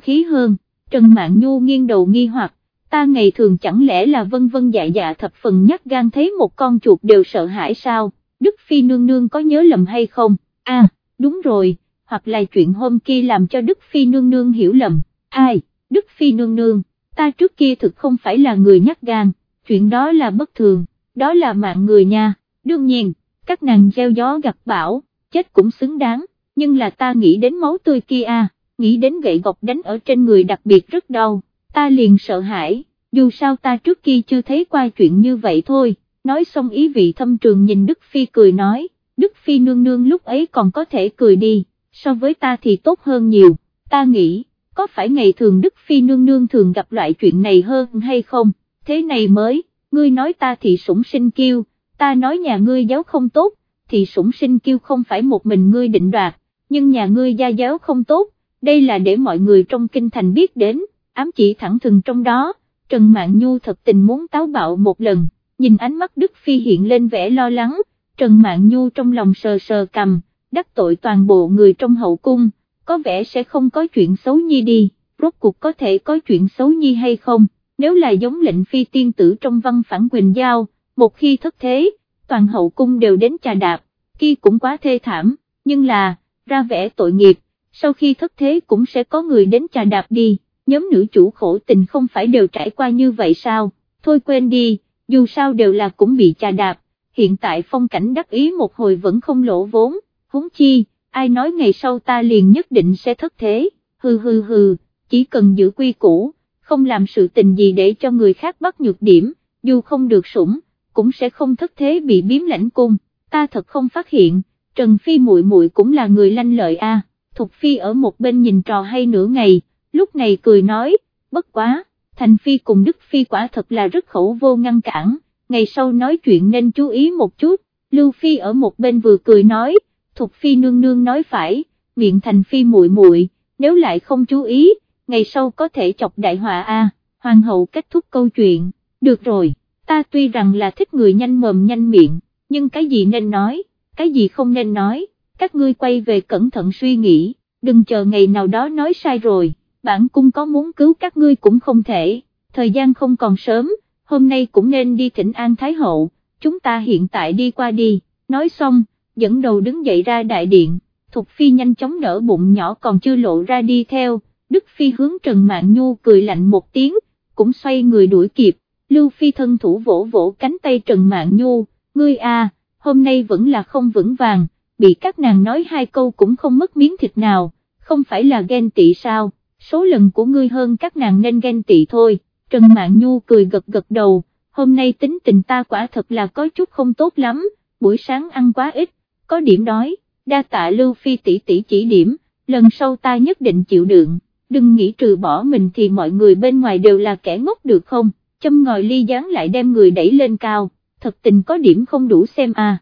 khí hơn, Trần Mạn Nhu nghiêng đầu nghi hoặc, ta ngày thường chẳng lẽ là vân vân dạ dạ thập phần nhắc gan thấy một con chuột đều sợ hãi sao, Đức Phi nương nương có nhớ lầm hay không, à, đúng rồi, hoặc là chuyện hôm kia làm cho Đức Phi nương nương hiểu lầm, ai, Đức Phi nương nương, ta trước kia thực không phải là người nhắc gan, chuyện đó là bất thường, đó là mạng người nha, đương nhiên, các nàng gieo gió gặt bão, chết cũng xứng đáng, nhưng là ta nghĩ đến máu tươi kia à, nghĩ đến gậy gộc đánh ở trên người đặc biệt rất đau, ta liền sợ hãi, dù sao ta trước kia chưa thấy qua chuyện như vậy thôi, nói xong ý vị thâm trường nhìn Đức Phi cười nói, Đức Phi nương nương lúc ấy còn có thể cười đi, so với ta thì tốt hơn nhiều, ta nghĩ, có phải ngày thường Đức Phi nương nương thường gặp loại chuyện này hơn hay không, thế này mới, ngươi nói ta thì sủng sinh kiêu, ta nói nhà ngươi giáo không tốt, thì sủng sinh kiêu không phải một mình ngươi định đoạt, nhưng nhà ngươi gia giáo không tốt, đây là để mọi người trong kinh thành biết đến, ám chỉ thẳng thừng trong đó, Trần Mạn Nhu thật tình muốn táo bạo một lần, nhìn ánh mắt Đức Phi hiện lên vẻ lo lắng, Trần Mạn Nhu trong lòng sờ sờ cầm, đắc tội toàn bộ người trong hậu cung, có vẻ sẽ không có chuyện xấu nhi đi, rốt cuộc có thể có chuyện xấu nhi hay không, nếu là giống lệnh phi tiên tử trong văn phản Quỳnh Giao, một khi thất thế, toàn hậu cung đều đến trà đạp, kia cũng quá thê thảm, nhưng là, ra vẻ tội nghiệp, sau khi thất thế cũng sẽ có người đến trà đạp đi, nhóm nữ chủ khổ tình không phải đều trải qua như vậy sao, thôi quên đi, dù sao đều là cũng bị trà đạp, hiện tại phong cảnh đắc ý một hồi vẫn không lỗ vốn, huống chi, ai nói ngày sau ta liền nhất định sẽ thất thế, hừ hừ hừ, chỉ cần giữ quy củ, không làm sự tình gì để cho người khác bắt nhược điểm, dù không được sủng, cũng sẽ không thất thế bị biếm lãnh cung, ta thật không phát hiện, Trần Phi muội muội cũng là người lanh lợi a. Thục Phi ở một bên nhìn trò hay nửa ngày, lúc này cười nói, bất quá, Thành Phi cùng Đức Phi quả thật là rất khẩu vô ngăn cản, ngày sau nói chuyện nên chú ý một chút, Lưu Phi ở một bên vừa cười nói, Thục Phi nương nương nói phải, miệng Thành Phi muội muội, nếu lại không chú ý, ngày sau có thể chọc đại họa a. Hoàng hậu kết thúc câu chuyện, được rồi, ta tuy rằng là thích người nhanh mồm nhanh miệng, nhưng cái gì nên nói, cái gì không nên nói các ngươi quay về cẩn thận suy nghĩ, đừng chờ ngày nào đó nói sai rồi, bản cung có muốn cứu các ngươi cũng không thể, thời gian không còn sớm, hôm nay cũng nên đi thỉnh an Thái Hậu, chúng ta hiện tại đi qua đi, nói xong, dẫn đầu đứng dậy ra đại điện, Thục Phi nhanh chóng nở bụng nhỏ còn chưa lộ ra đi theo, Đức Phi hướng Trần Mạn Nhu cười lạnh một tiếng, cũng xoay người đuổi kịp, Lưu Phi thân thủ vỗ vỗ cánh tay Trần Mạn Nhu, ngươi a, hôm nay vẫn là không vững vàng bị các nàng nói hai câu cũng không mất miếng thịt nào, không phải là ghen tị sao, số lần của ngươi hơn các nàng nên ghen tị thôi, Trần Mạn Nhu cười gật gật đầu, hôm nay tính tình ta quả thật là có chút không tốt lắm, buổi sáng ăn quá ít, có điểm đói, đa tạ Lưu Phi tỷ tỷ chỉ điểm, lần sau ta nhất định chịu đựng, đừng nghĩ trừ bỏ mình thì mọi người bên ngoài đều là kẻ ngốc được không, châm ngòi ly gián lại đem người đẩy lên cao, thật tình có điểm không đủ xem à.